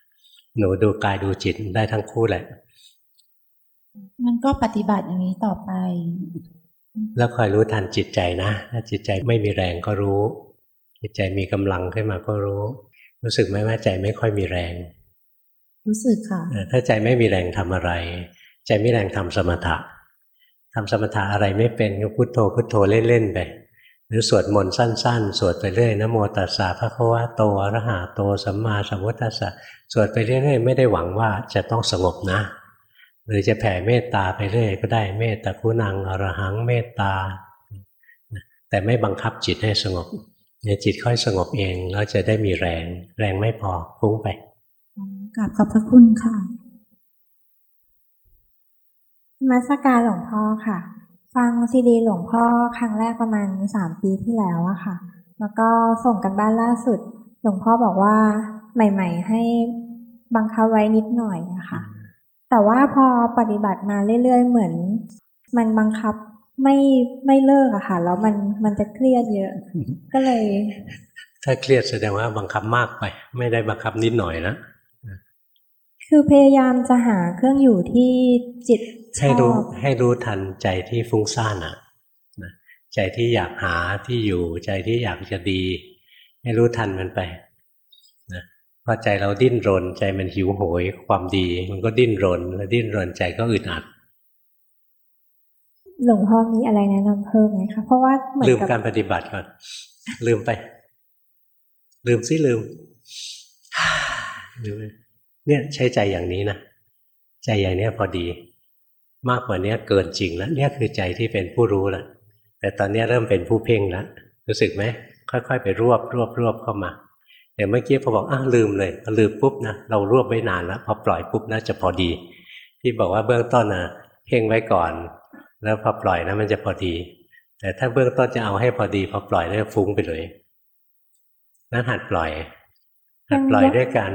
หนูดูกายดูจิตได้ทั้งคู่แหละ มันก็ปฏิบัติอย่างนี้ต่อไป แล้วคอยรู้ทันจิตใจนะถ้าจิตใจไม่มีแรงก็รู้ จิตใจมีกำลังขึ้นมาก็รู้ รู้สึกไหมว่าใจไม่ค่อยมีแรง รู้สึกค่ะเออถ้าใจไม่มีแรงทำอะไร ใจไม่แรงทำสมถะทำสมถะอะไรไม่เป็นก็พุโทโธพุโทโธเล่นๆไปหรือสวดมนต์สั้น ๆ สวดไปเรื่อยนะโมตัสสะพระคะวะโตอะระหะโตสัมมาสัมพุทธัสสะสวดไปเรื่อยๆไม่ได้หวังว่าจะต้องสงบนะ หรือจะแผ่เมตตาไปเรื่อยก็ได้เมตตาคุณังอรหังเมตตา แต่ไม่บังคับจิตให้สงบเนี่ยจิตค่อยสงบเองแล้วจะได้มีแรง แรงไม่พอฟุ้งไปกราบขอบพระคุณค่ะมัสการหลวงพ่อค่ะ ฟังซีดีหลวงพ่อครั้งแรกประมาณสามปีที่แล้วอะค่ะ แล้วก็ส่งกันบ้านล่าสุด หลวงพ่อบอกว่าใหม่ ๆ ให้บังคับไว้นิดหน่อยนะคะ แต่ว่าพอปฏิบัติมาเรื่อย ๆ เหมือน มันบังคับไม่ไม่เลิกอะค่ะแล้วมันมันจะเครียดเยอะ ก็เลย ถ้าเครียดแสดงว่าบังคับมากไป ไม่ได้บังคับนิดหน่อยนะคือพยายามจะหาเครื่องอยู่ที่จิตชให้อรู้บให้รู้ทันใจที่ฟุ้งซ่านอะนะใจที่อยากหาที่อยู่ ใจที่อยากจะดี ให้รู้ทันมันไปนะพ อใจเราดิ้นรน ใจมันหิวโหย ความดี มันก็ดิ้นรนแล้วดิ้นรนใจก็อึดอัดหลวงพ่อมีอะไรแนะนำเพิ่มไหมคะเพราะว่าเหมือนลืมกับการปฏิบัติก่อนลืมไป ลืมสิลืมลืมไปเนี่ยใช้ใจอย่างนี้นะใจอย่างเนี้ยพอดี มากกว่านี้เกินจริงแล้ว เนี่ยคือใจที่เป็นผู้รู้แล้วแต่ตอนนี้เริ่มเป็นผู้เพ่งแล้วรู้สึกไหมค่อย ๆ ไปรวบรวบรวบเข้ามา แต่เมื่อกี้พอบอกอ้าวลืมเลยพอลืมปุ๊บนะเรารวบไว้นานแล้วพอปล่อยปุ๊บน่าจะพอดี ที่บอกว่าเบื้องต้นนะเพ่งไว้ก่อน แล้วพอปล่อยนะมันจะพอดี แต่ถ้าเบื้องต้นจะเอาให้พอดีพอปล่อยแล้วฟุ้งไปเลยนั้นหัดปล่อย หัดปล่อยด้วยการ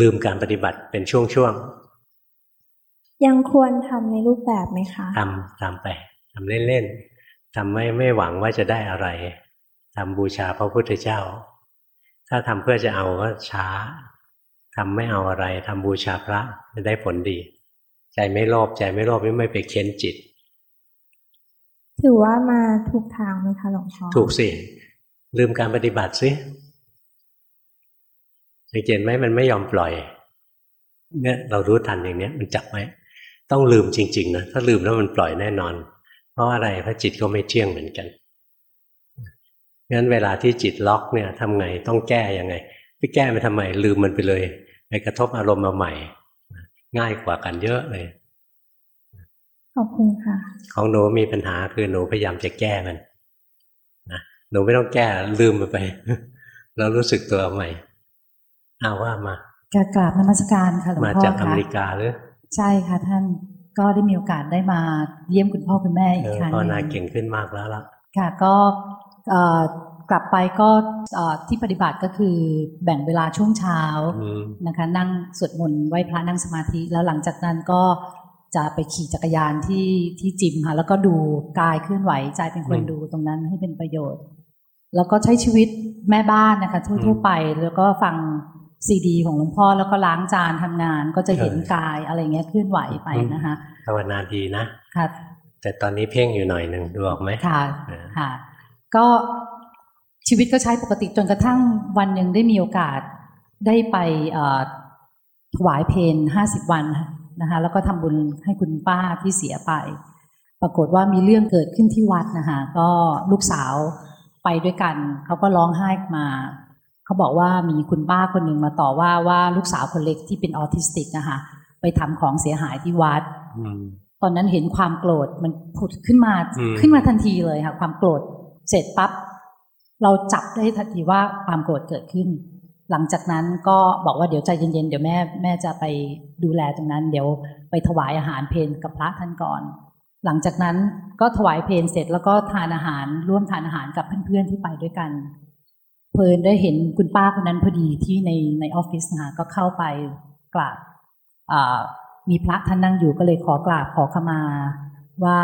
ลืมการปฏิบัติเป็นช่วงยังควรทำในรูปแบบไหมคะๆทำทำไปทำเล่นๆทำไม่ไม่หวังว่าจะได้อะไรทำบูชาพระพุทธเจ้า ถ้าทำเพื่อจะเอาก็ช้าทำไม่เอาอะไรทำบูชาพระจะได้ผลดี ใจไม่โลภใจไม่โลภไม่ไปเค้นจิต ถือว่ามาถูกทางไหมคะหลวงพ่อถูกสิลืมการปฏิบัติสิสังเกตไหมมันไม่ยอมปล่อย เนี่ยเรารู้ทันอย่างเนี้ย มันจับไว้ต้องลืมจริง ๆ นะ ถ้าลืมแล้วมันปล่อยแน่นอน เพราะอะไรเพราะจิตก็ไม่เที่ยงเหมือนกัน งั้นเวลาที่จิตล็อกเนี่ยทำไงต้องแก้ยังไงไปแก้มันทำไมลืมมันไปเลยไปกระทบอารมณ์มาใหม่ ง่ายกว่ากันเยอะเลย ขอบคุณค่ะ ของหนูมีปัญหาคือหนูพยายามจะแก้มันนะหนูไม่ต้องแก้ลืมมันไป แล้วรู้สึกตัวใหม่เอาว่ามากราบกราบนมัสการค่ะหลวงมาพ่อจากอค่ะเมริกาหรือ ใช่ค่ะท่านก็ได้มีโอกาสได้มาเยี่ยมคุณพ่อคุณแม่เออีกอครั้งภาวหนานึ่งเก่งขึ้นมากแล้วล่ะ ค่ะ ก็เอ่อ กลับไปก็เอ่อที่ปฏิบัติก็คือแบ่งเวลาช่วงเช้าอืมนะคะนั่งสวดมนต์ไหว้พระนั่งสมาธิ แล้วหลังจากนั้นก็จะไปขี่จักรยานที่ที่จิมค่ะแล้วก็ดูกายเคลื่อนไหวใจเป็นคนดูตรงนั้นให้เป็นประโยชน์ แล้วก็ใช้ชีวิตแม่บ้านนะคะทั่วๆไป แล้วก็ฟังซีดีของหลวงพ่อแล้วก็ล้างจานทำงาน ก็จะเห็นกายอะไรเงี้ยเคลื่อนไหวไปนะคะภาวนาดีนะค่ะแต่ตอนนี้เพ่งอยู่หน่อยหนึ่งดูออกไหมค่ะเออค่ะ ก็ชีวิตก็ใช้ปกติจนกระทั่งวันหนึ่งได้มีโอกาสได้ไปเอ่อถวายเพนห้าสิบวันนะคะแล้วก็ทำบุญให้คุณป้าที่เสียไป ปรากฏว่ามีเรื่องเกิดขึ้นที่วัดนะคะก็ลูกสาวไปด้วยกัน เขาก็ร้องไห้มาเขาบอกว่ามีคุณป้าคนหนึ่งมาต่อว่าว่าลูกสาวคนเล็กที่เป็นออทิสติกนะคะไปทำของเสียหายที่วัดอืมตอนนั้นเห็นความโกรธมันผุดขึ้นมาอืมขึ้นมาทันทีเลยค่ะ ความโกรธ เสร็จปั๊บเราจับได้ทันทีว่าความโกรธเกิดขึ้น หลังจากนั้นก็บอกว่าเดี๋ยวใจเย็นๆเดี๋ยวแม่แม่จะไปดูแลตรงนั้น เดี๋ยวไปถวายอาหารเพนกับพระท่านก่อน หลังจากนั้นก็ถวายเพนเสร็จแล้วก็ทานอาหารร่วมทานอาหารกับเพื่อนๆที่ไปด้วยกัน เพลินได้เห็นคุณป้าคนนั้นพอดีที่ในในออฟฟิศนะก็เข้าไปกราบมีพระท่านนั่งอยู่ก็เลยขอกราบขอขมาว่า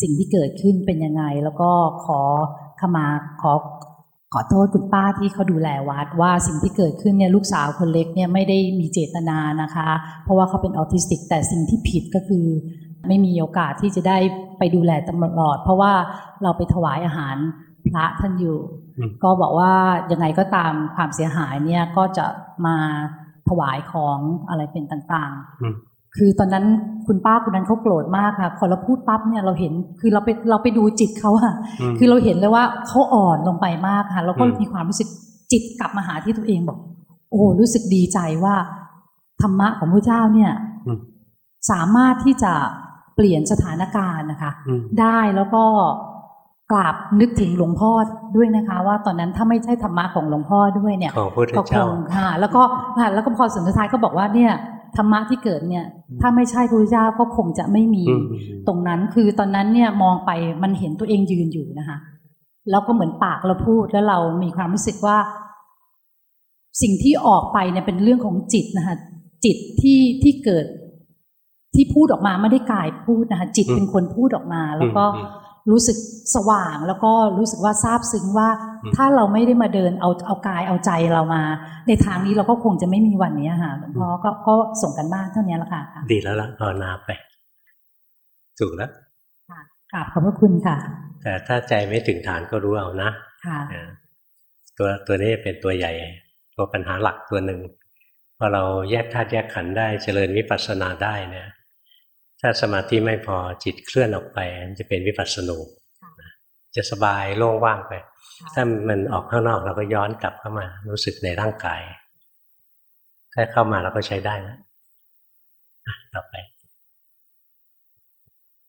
สิ่งที่เกิดขึ้นเป็นยังไง แล้วก็ขอขมาขอขอโทษคุณป้าที่เขาดูแลวัดว่าสิ่งที่เกิดขึ้นเนี่ยลูกสาวคนเล็กเนี่ยไม่ได้มีเจตนานะคะ เพราะว่าเขาเป็นออทิสติก แต่สิ่งที่ผิดก็คือ ไม่มีโอกาสที่จะได้ไปดูแลตลอดเพราะว่าเราไปถวายอาหารพระท่านอยู่อืมก็บอกว่ายังไงก็ตามความเสียหายเนี่ยก็จะมาถวายของอะไรเป็นต่างอืมๆ คือตอนนั้นคุณป้าคนนั้นเขาโกรธมากค่ะ พอเราพูดปั๊บเนี่ยเราเห็นคือเราไปเราไปดูจิตเขาอะมคือเราเห็นเลยว่าเขาอ่อนลงไปมากค่ะแล้วก็อืมมีความรู้สึกจิตกลับมาหาที่ตัวเองบอก โอ้โหรู้สึกดีใจว่า ธรรมะของพระเจ้าเนี่ยอืมสามารถที่จะเปลี่ยนสถานการณ์นะคะอืมได้แล้วก็กราบนึกถึงหลวงพ่อด้วยนะคะ ว่าตอนนั้นถ้าไม่ใช่ธรรมะของหลวงพ่อด้วยเนี่ยของพระพุทธก็คเจ้างค่ะ แล้วก็ค่ะแล้วก็พอสุดท้ายก็บอกว่าเนี่ย ธรรมะที่เกิดเนี่ย ถ้าไม่ใช่พระพุทธเจ้าก็คงจะไม่มีอืมตรงนั้นคือตอนนั้นเนี่ยมองไปมันเห็นตัวเองยืนอยู่นะคะ แล้วก็เหมือนปากเราพูดแล้วเรามีความรู้สึกว่า สิ่งที่ออกไปเนี่ยเป็นเรื่องของจิตนะคะจิตที่ที่เกิดที่พูดออกมาไม่ได้กายพูดนะคะจิตเป็นคนพูดออกมา แล้วก็ รู้สึกสว่างแล้วก็รู้สึกว่าซาบซึ้งว่า ถ้าเราไม่ได้มาเดินเอาเอากายเอาใจเรามา ในทางนี้เราก็คงจะไม่มีวันนี้ค่ะหลวงพ่อก็ก็ส่งกันบ้านเท่านี้ละค่ะ ดีแล้วละภาวนาไปถูกแล้วกราบขอบพระคุณค่ะ แต่ถ้าใจไม่ถึงฐานก็รู้เอานะค่ะอ่าตัวตัวนี้เป็นตัวใหญ่ ตัวปัญหาหลักตัวหนึ่งพอเราแยกธาตุแยกขันธ์ได้เจริญวิปัสสนาได้เนี่ย ถ้าสมาธิไม่พอจิตเคลื่อนออกไปมันจะเป็นวิปัสสนูจะสบายโล่งว่างไป ถ้ามันออกข้างนอกเราก็ย้อนกลับเข้ามา รู้สึกในร่างกายถ้าเข้ามาเราก็ใช้ได้นะอะต่อไป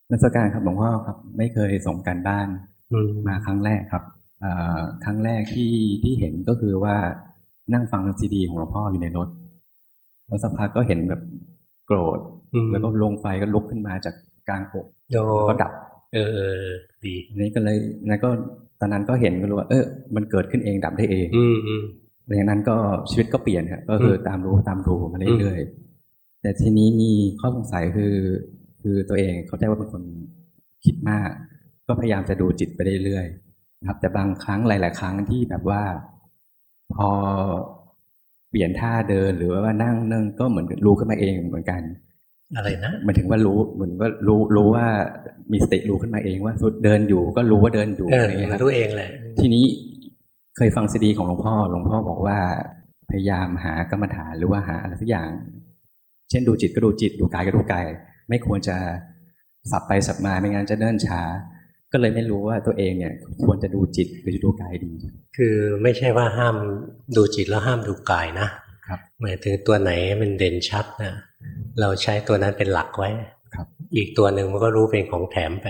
นักสการครับหลวงพ่อครับ ไม่เคยส่งการบ้านอืมมาครั้งแรกครับเอ่อครั้งแรกที่ที่เห็นก็คือว่านั่งฟังซีดีของหลวงพ่ออยู่ในรถแล้วสักพักก็เห็นแบบโกรธอืม แล้วก็ลงไฟก็ลุกขึ้นมาจากกลางอกโยแล้วก็ดับ เออเออดีอันนี้ก็เลยนั้นก็ตอนนั้นก็เห็นก็รู้ว่า เออมันเกิดขึ้นเองดับได้เอง อืมอืมหลังจากนั้นก็ชีวิตก็เปลี่ยนครับก็คือตามรู้ตามรู้มาเรื่อยๆแต่ทีนี้มีข้อสงสัยคือ คือตัวเองเขาใจว่าเป็นคนคิดมาก ก็พยายามจะดูจิตไปเรื่อยๆครับ แต่บางครั้งหลาย ๆ ครั้งที่แบบว่า พอเปลี่ยนท่าเดินหรือว่านั่งนั่งก็เหมือนรู้ขึ้นมาเองเหมือนกัน อะไรนะหมายถึงว่ารู้เหมือนว่ารู้รู้ว่ามีสติรู้ขึ้นมาเองว่าสุดเดินอยู่ก็รู้ว่าเดินอยู่เอออะไรอย่างเงี้ยครับรู้เองแหละทีนี้เคยฟังซีดีของหลวงพ่อหลวงพ่อบอกว่า พยายามหากรรมฐานหรือว่าหาอะไรสักอย่าง เช่นดูจิตก็ดูจิตดูกายก็ดูกายไม่ควรจะสับไปสับมาไม่งั้นจะเนิ่นช้า ก็เลยไม่รู้ว่าตัวเองเนี่ย ควรจะดูจิตหรือจะดูกายดี คือไม่ใช่ว่าห้ามดูจิตแล้วห้ามดูกายนะครับหมายถึงตัวไหนมันเด่นชัดนะ เราใช้ตัวนั้นเป็นหลักไว้ครับอีกตัวหนึ่งมันก็รู้เป็นของแถมไป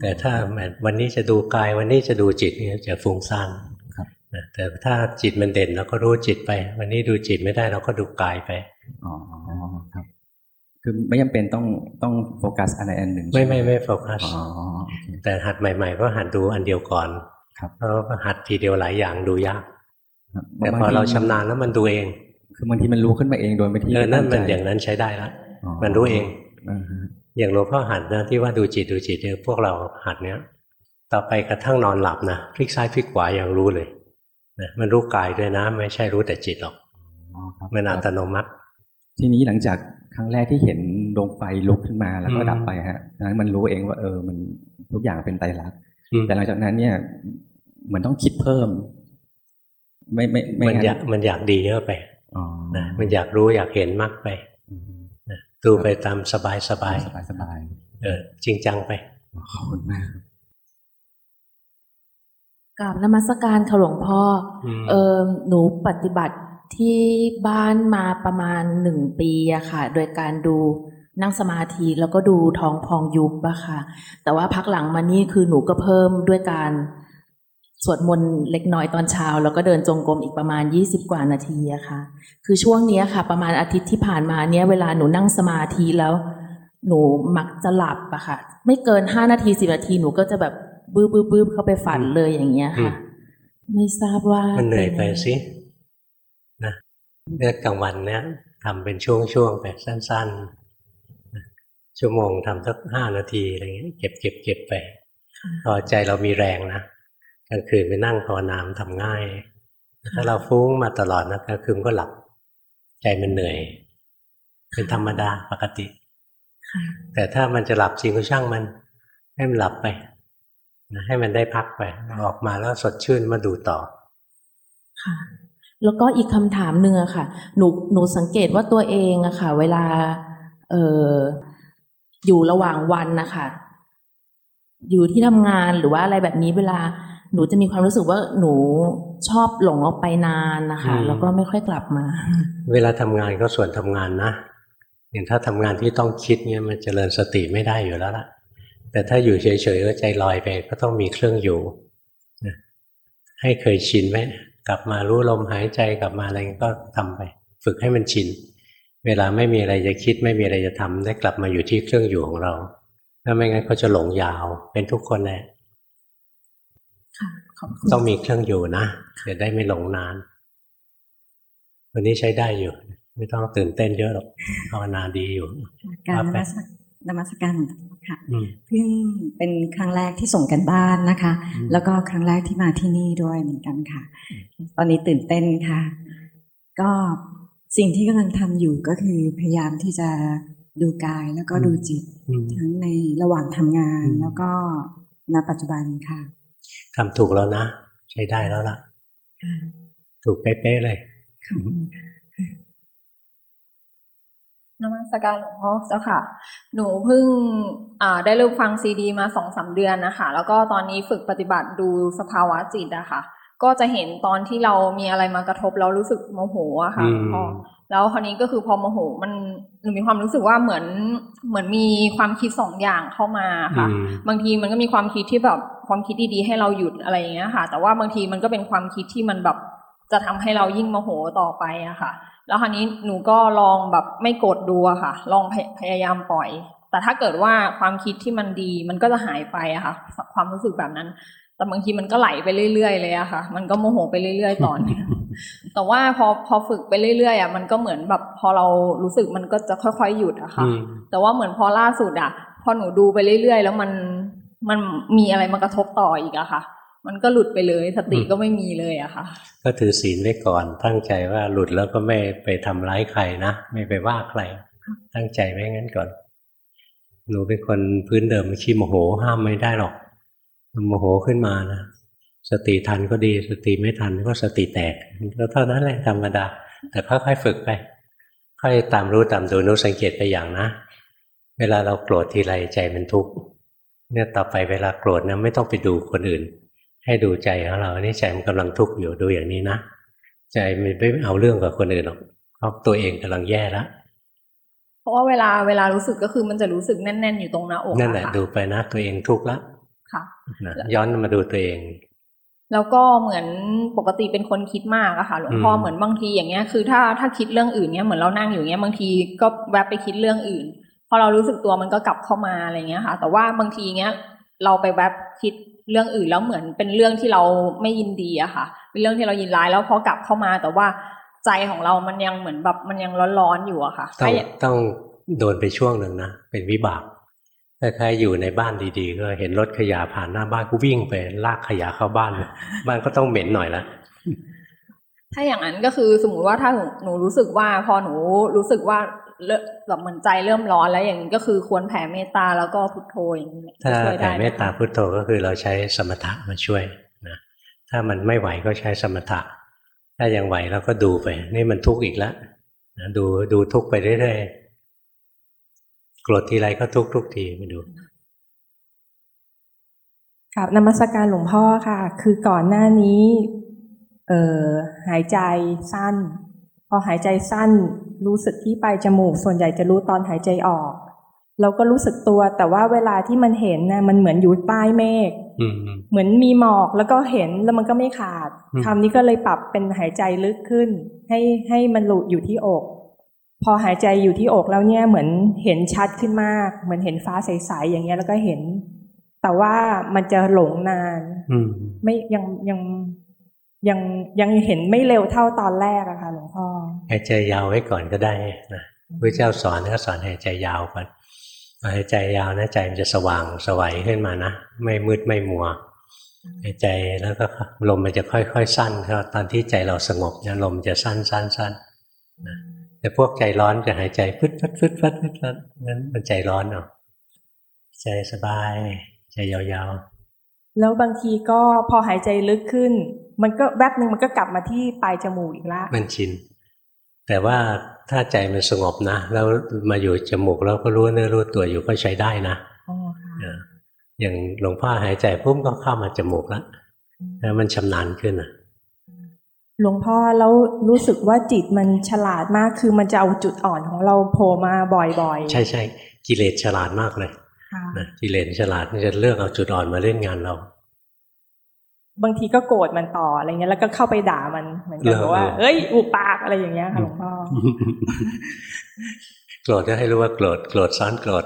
แต่ถ้าแบบวันนี้จะดูกายวันนี้จะดูจิตเนี่ยจะฟุ้งซ่านครับนะแต่ถ้าจิตมันเด่นเราก็รู้จิตไป วันนี้ดูจิตไม่ได้เราก็ดูกายไปอ๋อครับ คือไม่จำเป็นต้องต้องโฟกัสอะไรอันหนึ่งไม่ใช่หไม่ไม่โฟกัสอ๋อโอเคแต่หัดใหม่ ๆ ก็หัดดูอันเดียวก่อนครับเพราะว่าหัดทีเดียวหลายอย่างดูยากครับแต่พอเราชำนาญแล้วมันดูเอง คือบางทีมันรู้ขึ้นมาเองโดยไม่ที่เออนั่นมันตั้ใจอย่างนั้นใช้ได้ละมันรู้เองอ่าฮะอย่างหลวงพ่อหัดนะที่ว่าดูจิตดูจิตเนี่ยพวกเราหัดเนี้ยต่อไปกระทั่งนอนหลับนะพลิกซ้ายพลิกขวาอย่างรู้เลยนะมันรู้กายด้วยนะ ไม่ใช่รู้แต่จิตหรอกอ๋อครับมันอัตโนมัติ ทีนี้หลังจากครั้งแรกที่เห็นดวงไฟลุกขึ้นมาแล้วก็อืมดับไปฮะนั้นมันรู้เองว่าเออมันทุกอย่างเป็นไตรลักษณ์อืมแต่หลังจากนั้นเนี่ยเหมือนต้องคิดเพิ่ม ไม่ไม่ไม่มันงั้นอยากมันอยากดีเยอะไปอ๋อ นะมันอยากรู้อยากเห็นมากไปอืมนะดูไปตามสบายสบายสบายสบายเออจริงจังไปขอบคุณมากครับกราบนมัสการค่ะหลวงพ่ออมเออหนูปฏิบัติที่บ้านมาประมาณหนึ่งปีอะค่ะ โดยการดูนั่งสมาธิแล้วก็ดูท้องพองยุบอะค่ะ แต่ว่าพักหลังมานี่คือหนูก็เพิ่มด้วยการ สวดมนต์เล็กน้อยตอนเช้า แล้วก็เดินจงกรมอีกประมาณยี่สิบกว่านาทีอะค่ะ คือช่วงเนี้ยค่ะ ประมาณอาทิตย์ที่ผ่านมาเนี้ยเวลาหนูนั่งสมาธิแล้ว หนูมักจะหลับอะค่ะ ไม่เกินห้านาทีสิบนาทีหนูก็จะแบบบื้อบื้อบื้อเข้าไปฝันเลยอย่างเงี้ยค่ะ ไม่ทราบว่ามันเหนื่อยไปป็งงสินะเรื่องกลางวันเนี้ยทำเป็นช่วงๆไปสั้นๆนะชั่วโมงทำสักห้านาทีอะไรเงี้ยเก็บเก็บเก็บไปพอใจเรามีแรงนะ กลางคืนไปนั่งภาวนามนทำง่าย ถ้าเราฟุ้งมาตลอดนะกลางคืนก็หลับ ใจมันเหนื่อย เป็นธรรมดาปกติค่ะแต่ถ้ามันจะหลับจริงก็ช่างมัน ให้มันหลับไปนะให้มันได้พักไป ออกมาแล้วสดชื่นมาดูต่อ ค่ะ แล้วก็อีกคำถามหนึ่งอะค่ะ หนูหนูสังเกตว่าตัวเองอะค่ะ เวลา เอออยู่ระหว่างวันนะคะ อยู่ที่ทำงานหรือว่าอะไรแบบนี้เวลา หนูจะมีความรู้สึกว่าหนูชอบหลงออกไปนานนะคะอืมแล้วก็ไม่ค่อยกลับมา เวลาทำงานก็ส่วนทำงานนะอย่างถ้าทำงานที่ต้องคิดเนี่ยมันจเจริญสติไม่ได้อยู่แล้วล่ะ แต่ถ้าอยู่เฉยๆก็ใจลอยไปก็ต้องมีเครื่องอยู่นะให้เคยชินไหมกลับมารู้ลมหายใจกลับมาอะไรก็ทำไป ฝึกให้มันชิน เวลาไม่มีอะไรจะคิด ไม่มีอะไรจะทำได้กลับมาอยู่ที่เครื่องอยู่ของเราถ้าไม่งั้นก็จะหลงยาวเป็นทุกคนแหละค่ะ ขอบคุณต้องมีเครื่องอยู่นะจะได้ไม่หลงนาน วันนี้ใช้ได้อยู่ ไม่ต้องตื่นเต้นเยอะหรอกภาวนาดีอยู่ การนไปมัสนมัสการหลวงพ่อค่ะอืมเพิ่งเป็นครั้งแรกที่ส่งกันบ้านนะคะอืมแล้วก็ครั้งแรกที่มาที่นี่ด้วยเหมือนกันค่ะ ตอนนี้ตื่นเต้นค่ะ ก็สิ่งที่กำลังทำอยู่ก็คือพยายามที่จะดูกายแล้วก็ดูจิตอืมทั้งในระหว่างทำงานอืมแล้วก็ณปัจจุบันค่ะ ทำถูกแล้วนะ ใช้ได้แล้วล่ะ ถูกเป๊ะๆเลยนมัสการหลวงพ่อเจ้าค่ะ หนูเพิ่งอ่าได้เริ่มฟังซีดี มาสองสามเดือนนะคะ แล้วก็ตอนนี้ฝึกปฏิบัติดูสภาวะจิตอะค่ะ ก็จะเห็นตอนที่เรามีอะไรมากระทบแล้วรู้สึกโมโหอะค่ะอืหลมวงพ่อ แล้วคราวนี้ก็คือพอโมโหมันหนูมีความรู้สึกว่าเหมือนเหมือนมีความคิดสองอย่างเข้ามาค่ะอืมบางทีมันก็มีความคิดที่แบบความคิดดีๆให้เราหยุดอะไรอย่างเงี้ยค่ะ แต่ว่าบางทีมันก็เป็นความคิดที่มันแบบจะทำให้เรายิ่งโมโหต่อไปอะค่ะ แล้วคราวนี้หนูก็ลองแบบไม่กดดูอะค่ะ ลองพยพยายามปล่อย แต่ถ้าเกิดว่าความคิดที่มันดีมันก็จะหายไปอะค่ะ ความรู้สึกแบบนั้น แต่บางทีมันก็ไหลไปเรื่อยๆเลยอะค่ะ มันก็โมโหไปเรื่อยๆต่อเนื่อง แต่ว่าพอพอฝึกไปเรื่อยๆอะมันก็เหมือนแบบพอเรารู้สึกมันก็จะค่อยๆหยุดอะค่ะอืมแต่ว่าเหมือนพอล่าสุดอะพอหนูดูไปเรื่อยๆ แล้วมันมันมีอะไรมากระทบต่ออีกอะค่ะ มันก็หลุดไปเลยสติก็ไม่มีเลยอะค่ะ ก็ถือศีลไว้ก่อนตั้งใจว่าหลุดแล้วก็ไม่ไปทำร้ายใครนะไม่ไปว่าใคร ตั้งใจไว้งั้นก่อนหนูเป็นคนพื้นเดิมขี้โมโหห้ามไม่ได้หรอกมันโมโหขึ้นมานะ สติทันก็ดี สติไม่ทันก็สติแตกก็เท่านั้นแหละธรรมดา แต่ค่อยๆฝึกไป ค่อยตามรู้ตามดูนุสังเกตไปอย่างนะ เวลาเราโกรธทีไรใจมันทุกข์เนี่ยต่อไปเวลาโกรธนะไม่ต้องไปดูคนอื่น ให้ดูใจของเรานี่ใจมันกำลังทุกข์อยู่ดูอย่างนี้นะใจมันไม่เอาเรื่องกับคนอื่นหรอกเพราะตัวเองกำลังแย่แล้วเพราะว่าเวลาเวลารู้สึกก็คือมันจะรู้สึกแน่น ๆ อยู่ตรงหน้าอกนั่นแหละค่ดูไปนะตัวเองทุกข์ละค่ะนะย้อนมาดูตัวเอง แล้วก็เหมือนปกติเป็นคนคิดมากอะค่ะ หลวงพ่ออืมเหมือนบางทีอย่างเงี้ยคือถ้าถ้าคิดเรื่องอื่นเนี้ยเหมือนเรานั่งอยู่เงี้ยบางทีก็แวบไปคิดเรื่องอื่น พอเรารู้สึกตัวมันก็กลับเข้ามาอะไรเงี้ยค่ะ แต่ว่าบางทีเงี้ยเราไปแวบคิดเรื่องอื่นแล้วเหมือนเป็นเรื่องที่เราไม่ยินดีอะค่ะ เป็นเรื่องที่เรายินร้ายแล้วพอกลับเข้ามาแต่ว่าใจของเรามันยังเหมือนแบบมันยังร้อนๆอยู่อะค่ะต้องถ้าอย่างต้องโดนไปช่วงหนึ่งนะเป็นวิบาก ถ้าใครอยู่ในบ้านดีๆ ก็เห็นรถขยะผ่านหน้าบ้านก็วิ่งไปลากขยะเข้าบ้าน บ้านก็ต้องเหม็นหน่อยละถ้าอย่างนั้นก็คือสมมุติว่าถ้าหนูหนูรู้สึกว่าพอหนูรู้สึกว่าเริ่มแบบเหมือนใจเริ่มร้อนแล้วอย่างนี้ก็คือควรแผ่เมตตาแล้วก็พุทโธอย่างนี้ถ้าจะช่วยแผ่ได้ไหเมตตาพุทโธก็คือเราใช้สมถะมาช่วยนะถ้ามันไม่ไหวก็ใช้สมถะ ถ้ายังไหวเราก็ดูไป นี่มันทุกข์อีกแล้วนะดูดูทุกข์ไปเรื่อยๆโก รธทีไรก็ทุกข์ทุกทีไปดูครับนมัสการหลวงพ่อค่ะ คือก่อนหน้านี้ เอ่อหายใจสั้น พอหายใจสั้น รู้สึกที่ปลายจมูก ส่วนใหญ่จะรู้ตอนหายใจออก เราก็รู้สึกตัว แต่ว่าเวลาที่มันเห็นนะมันเหมือนอยู่ใต้เมฆอืมเหมือนมีหมอกแล้วก็เห็นแล้วมันก็ไม่ขาดอืมคำนี้ก็เลยปรับเป็นหายใจลึกขึ้น ให้ให้มันหลุดอยู่ที่อก พอหายใจอยู่ที่อกแล้วเนี่ยเหมือนเห็นชัดขึ้นมาก เหมือนเห็นฟ้าใสๆอย่างเงี้ยแล้วก็เห็น แต่ว่ามันจะหลงนานอืมไม่ยังยังยังยังเห็นไม่เร็วเท่าตอนแรกอะค่ะ หลวงพ่อหายใจยาวไว้ก่อนก็ได้นะพระเจ้าสอนก็สอนหายใจยาวก่อนพอหายใจยาวนะใจมันจะสว่างสวัยขึ้นมานะไม่มืดไม่มัวหายใจแล้วก็ลมมันจะค่อยๆสั้นก็ตอนที่ใจเราสงบเนี่ยลมจะสั้นสั้นสั้นนะ แต่พวกใจร้อนจะหายใจฟึดฟัดฟึดฟัดฟึดฟัดนั้นมันใจร้อนเนาะใจสบาย ใจยาวแล้วบางทีก็พอหายใจลึกขึ้น มันก็แวบหนึ่งมันก็กลับมาที่ปลายจมูกอีกละๆมันชิน แต่ว่าถ้าใจมันสงบนะ แล้วมาอยู่จมูกแล้วก็รู้เนื้อรู้ตัวอยู่ก็ใช้ได้นะอ๋อค่ะอ่าอย่างหลวงพ่อหายใจปุ๊บก็เข้ามาจมูกแล้วแล้วมันชำนาญขึ้นอะ หลวงพ่อแล้วรู้สึกว่าจิตมันฉลาดมากคือมันจะเอาจุดอ่อนของเราโผล่มาบ่อยๆ ใช่ใช่กิเลสฉลาดมากเลยค่ะนะกิเลสฉลาดมันจะเลือกเอาจุดอ่อนมาเล่นงานเรา บางทีก็โกรธมันต่ออะไรเงี้ยแล้วก็เข้าไปด่ามันเหมือนกับเหรอว่า เอ้ยอุปากอะไรอย่างเงี้ยค่ะหลวงพ่อโกรธก็ให้รู้ว่าโกรธโกรธซ้อนโกรธ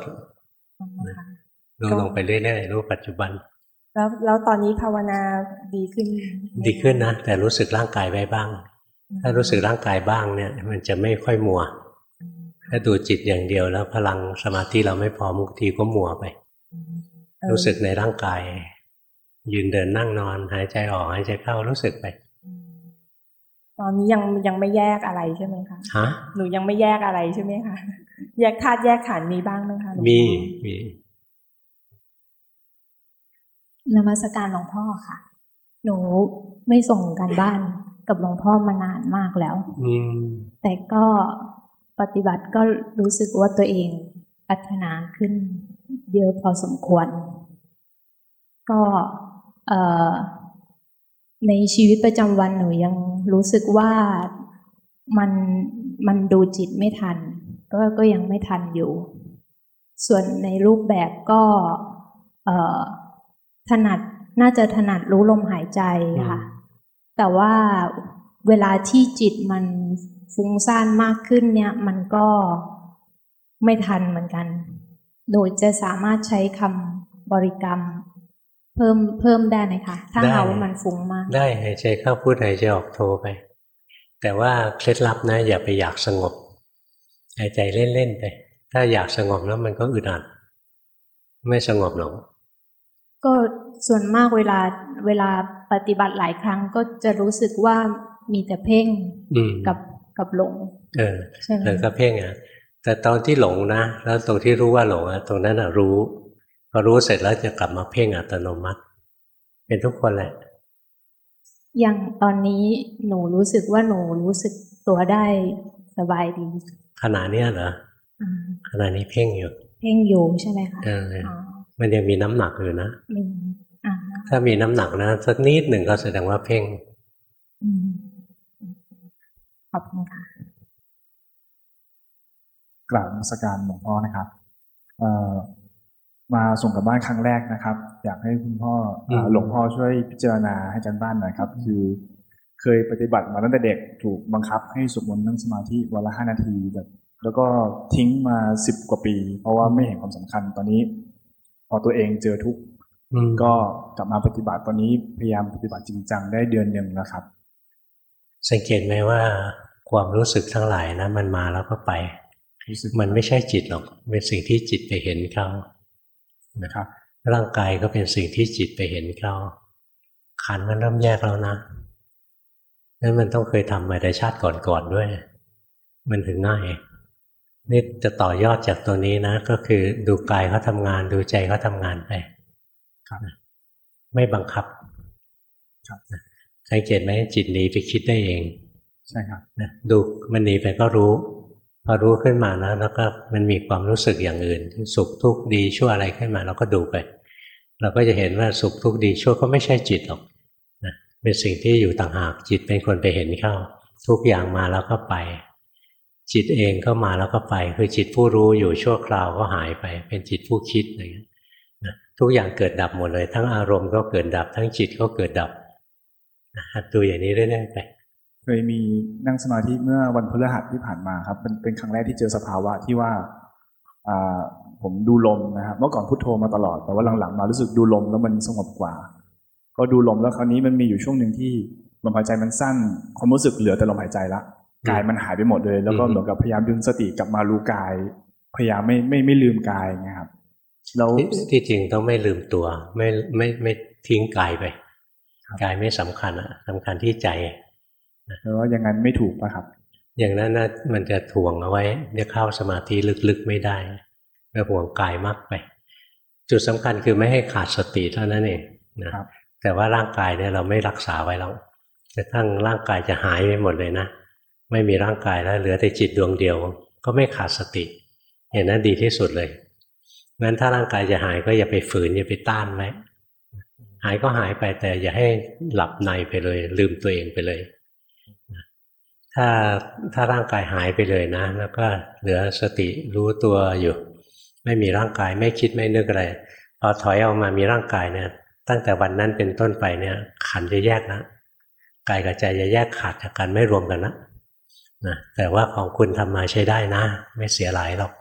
รู้ลงไปเรื่อยๆรู้ปัจจุบัน แล้วแล้วตอนนี้ภาวนาดีขึ้น ดีขึ้นนะแต่รู้สึกร่างกายไว้บ้าง ถ้ารู้สึกร่างกายบ้างเนี่ย มันจะไม่ค่อยมัว ถ้าดูจิตอย่างเดียวแล้วพลังสมาธิเราไม่พอมุกทีก็มัวไป รู้สึกในร่างกาย ยืนเดินนั่งนอน หายใจออกหายใจเข้ารู้สึกไปตอนนี้ยังยังไม่แยกอะไรใช่ไหมคะฮะหนูยังไม่แยกอะไรใช่ไหมคะแยกธาตุแยกขันธ์มีบ้างไหมคะหลวงพ่อมีมี นมัสการหลวงพ่อค่ะ หนูไม่ส่งกันบ้านกับหลวงพ่อมานานมากแล้วอืมแต่ก็ปฏิบัติก็รู้สึกว่าตัวเองพัฒนาขึ้นเยอะพอสมควร ก็เอ่อในชีวิตประจำวันหนูยังรู้สึกว่ามันมันดูจิตไม่ทัน ก็ก็ยังไม่ทันอยู่ ส่วนในรูปแบบก็เอ่อ ถนัดน่าจะถนัดรู้ลมหายใจค่ะ แต่ว่าเวลาที่จิตมันฟุ้งซ่านมากขึ้นเนี่ย มันก็ไม่ทันเหมือนกัน โดยจะสามารถใช้คำบริกรรม เพิ่มเพิ่มได้ไหมคะ ถ้าได้หาว่ามันฟุ้งมาก ได้หายใจเข้าพูดหายใจออกโทรไป แต่ว่าเคล็ดลับนะ อย่าไปอยากสงบ หายใจเล่นๆไป ถ้าอยากสงบแล้วมันก็อึดอัด ไม่สงบหรอก ก็ส่วนมากเวลาเวลาปฏิบัติหลายครั้งก็จะรู้สึกว่ามีแต่เพ่งอืมกับกับหลง เออใช่ไหมแล้วก็เพ่งอะแต่ตอนที่หลงนะ แล้วตรงที่รู้ว่าหลงอะตรงนั้นอะรู้พอรู้เสร็จแล้วจะกลับมาเพ่งอัตโนมัติ เป็นทุกคนแหละ อย่างตอนนี้หนูรู้สึกว่าหนูรู้สึกตัวได้สบายดีขณะเนี้ยเหรออ่าขณะนี้เพ่งอยู่ เพ่งอยู่ใช่ไหมคะเอออ มันยังมีน้ำหนักอยู่นะมีอ่าถ้ามีน้ำหนักนะสักนิดหนึ่งก็แสดงว่าเพ่งอืมขอบคุณค่ะกราบนมัสการหลวงพ่อนะครับเอ่อมาส่งกับบ้านครั้งแรกนะครับ อยากให้คุณพ่ออ่าหลวงพ่อช่วยพิจารณาให้จันบ้านหน่อยครับ คือ เคยปฏิบัติมาตั้งแต่เด็กถูกบังคับให้สวดมนต์นั่งสมาธิวันละห้านาทีแบบแล้วก็ทิ้งมาสิบกว่าปี เพราะว่าไม่เห็นความสำคัญตอนนี้ พอตัวเองเจอทุกข์อืมก็กลับมาปฏิบัติตอนนี้พยายามปฏิบัติจริงจังได้เดือนหนึ่งแล้วครับ สังเกตไหมว่าความรู้สึกทั้งหลายนะ มันมาแล้วก็ไปรู้สึกมันไม่ใช่จิตหรอก เป็นสิ่งที่จิตไปเห็นเขานะครับร่างกายก็เป็นสิ่งที่จิตไปเห็นเขาขันธ์มันเริ่มแยกแล้วนะนั่นมันต้องเคยทำมาในชาติก่อนๆด้วย มันถึงง่าย นี่จะต่อยอดจากตัวนี้นะ ก็คือดูกายเขาทำงาน ดูใจเขาทำงานไปครับ ไม่บังคับครับสังเกตไหมจิตหนีไปคิดได้เอง ใช่ครับนะดูมันหนีไปก็รู้ พอรู้ขึ้นมานะแล้วก็มันมีความรู้สึกอย่างอื่น สุขทุกข์ดีชั่วอะไรขึ้นมา เราก็ดูไป เราก็จะเห็นว่าสุขทุกข์ดีชั่วก็ไม่ใช่จิตหรอกนะเป็นสิ่งที่อยู่ต่างหากจิตเป็นคนไปเห็นเข้า ทุกอย่างมาแล้วก็ไป จิตเองก็มาแล้วก็ไป คือจิตผู้รู้อยู่ชั่วคราวก็หายไป เป็นจิตผู้คิดอะไรอย่างเงี้ยทุกอย่างเกิดดับหมดเลย ทั้งอารมณ์ก็เกิดดับ ทั้งจิตก็เกิดดับหัดดูอย่างนี้เรื่อยๆไปเคยมีนั่งสมาธิเมื่อวันพฤหัสที่ผ่านมาครับเป็นเป็นครั้งแรกที่เจอสภาวะที่ว่าอ่าผมดูลมนะครับเมื่อก่อนพุทโธมาตลอด แต่ว่าหลังๆมารู้สึกดูลมแล้วมันสงบกว่า ก็ดูลมแล้วคราวนี้มันมีอยู่ช่วงหนึ่งที่ลมหายใจมันสั้น ความรู้สึกเหลือแต่ลมหายใจละ กายมันหายไปหมดเลย แล้วก็อืมเหมือนกับพยายามดึงสติกลับมารู้กาย พยายามไม่ไม่ไม่ลืมกายไงครับแล้วที่ที่จริงต้องไม่ลืมตัว ไม่ไม่ไม่ทิ้งกายไปกายไม่สำคัญอะสำคัญที่ใจแล้วว่าอย่างนั้นไม่ถูกป่ะครับ อย่างนั้นนะมันจะถ่วงเอาไว้จะเข้าสมาธิลึกๆไม่ได้ไปห่วงกายมากไป จุดสำคัญคือไม่ให้ขาดสติเท่านั้นเองนะครับแต่ว่าร่างกายเนี่ยเราไม่รักษาไว้แล้วกระทั่งร่างกายจะหายไปหมดเลยนะ ไม่มีร่างกายแล้วเหลือแต่จิตดวงเดียว ก็ไม่ขาดสติเห็นนั้นดีที่สุดเลยงั้นถ้าร่างกายจะหายก็อย่าไปฝืนอย่าไปต้านไว้หายก็หายไปแต่อย่าให้หลับในไปเลย ลืมตัวเองไปเลย ถ้าถ้าร่างกายหายไปเลยนะ แล้วก็เหลือสติรู้ตัวอยู่ ไม่มีร่างกายไม่คิดไม่นึกอะไรพอถอยออกมามีร่างกายเนี่ย ตั้งแต่วันนั้นเป็นต้นไปเนี่ย ขันจะแยกนะกายกับใจจะแยกขาดจากกันไม่รวมกันนะ นะแต่ว่าของคุณทำมาใช้ได้นะ ไม่เสียหลายหรอก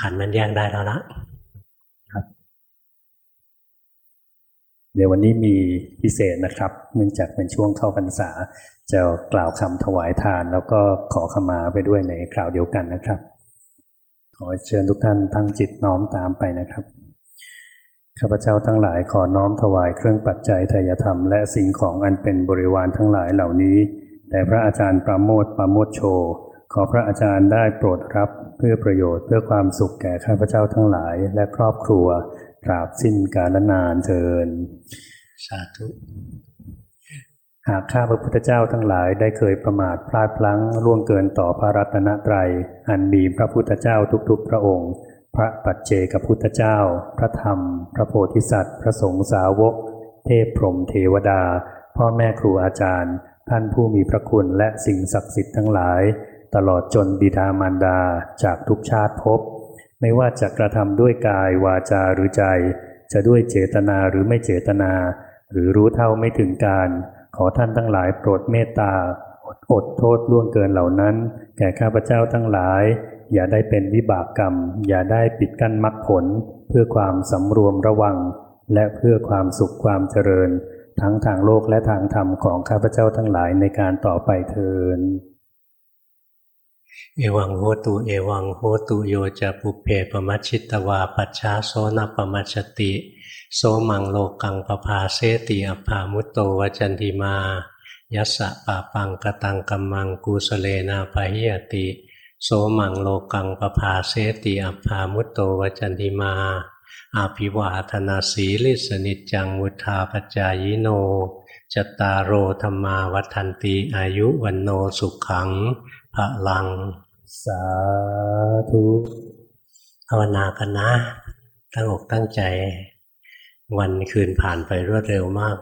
ขันมันแยกได้แล้วละเดี๋ยววันนี้มีพิเศษนะครับ เนื่องจากเป็นช่วงเข้าพรรษา จะกล่าวคำถวายทาน แล้วก็ขอขมาไปด้วยในคราวเดียวกันนะครับ ขอเชิญทุกท่านตั้งจิตน้อมตามไปนะครับข้าพเจ้าทั้งหลายขอน้อมถวายเครื่องปัจจัยทายธรรมและสิ่งของอันเป็นบริวารทั้งหลายเหล่านี้ แด่พระอาจารย์ปราโมทปราโมทโช ขอพระอาจารย์ได้โปรดรับเพื่อประโยชน์เพื่อความสุขแก่ข้าพเจ้าทั้งหลายและครอบครัวตราบสิ้นกาลนานเทิน สาธุ หากข้าพระพุทธเจ้าทั้งหลายได้เคยประมาทพลาดพลั้งล่วงเกินต่อพระรัตนตรัย อันมีพระพุทธเจ้าทุกๆ พระองค์ พระปัจเจกพุทธเจ้า พระธรรม พระโพธิสัตว์ พระสงฆ์สาวก เทพพรหมเทวดา พ่อแม่ครูอาจารย์ ท่านผู้มีพระคุณและสิ่งศักดิ์สิทธิ์ทั้งหลาย ตลอดจนบิดามารดาจากทุกชาติภพไม่ว่าจะกระทำด้วยกายวาจาหรือใจ จะด้วยเจตนาหรือไม่เจตนา หรือรู้เท่าไม่ถึงการ ขอท่านทั้งหลายโปรดเมตตาอดอดโทษล่วงเกินเหล่านั้น แก่ข้าพเจ้าทั้งหลาย อย่าได้เป็นวิบากกรรม อย่าได้ปิดกั้นมรรคผล เพื่อความสำรวมระวัง และเพื่อความสุขความเจริญ ทั้งทางโลกและทางธรรมของข้าพเจ้าทั้งหลายในการต่อไปเทินเอวังโหตุเอวังโหตุโยจะปุเพปมัชชิตวาปัจฉาโซนปมัชติ โสมังโลกังปภาเสติอภามุตโตวจันติมายัสสะปะปังกตังกัมมังกุสเลนาปะหิยติ โสมังโลกังปภาเสติอภามุตโตวจันติมา อาภิวาธนาสีลิสนิจจังมุทาปจายโน จตตารโอธรรมาวัฏันติอายุวันโนสุขังพระลัง สาธุภาวนากันนะ ตั้งอกตั้งใจ วันคืนผ่านไปรวดเร็วมาก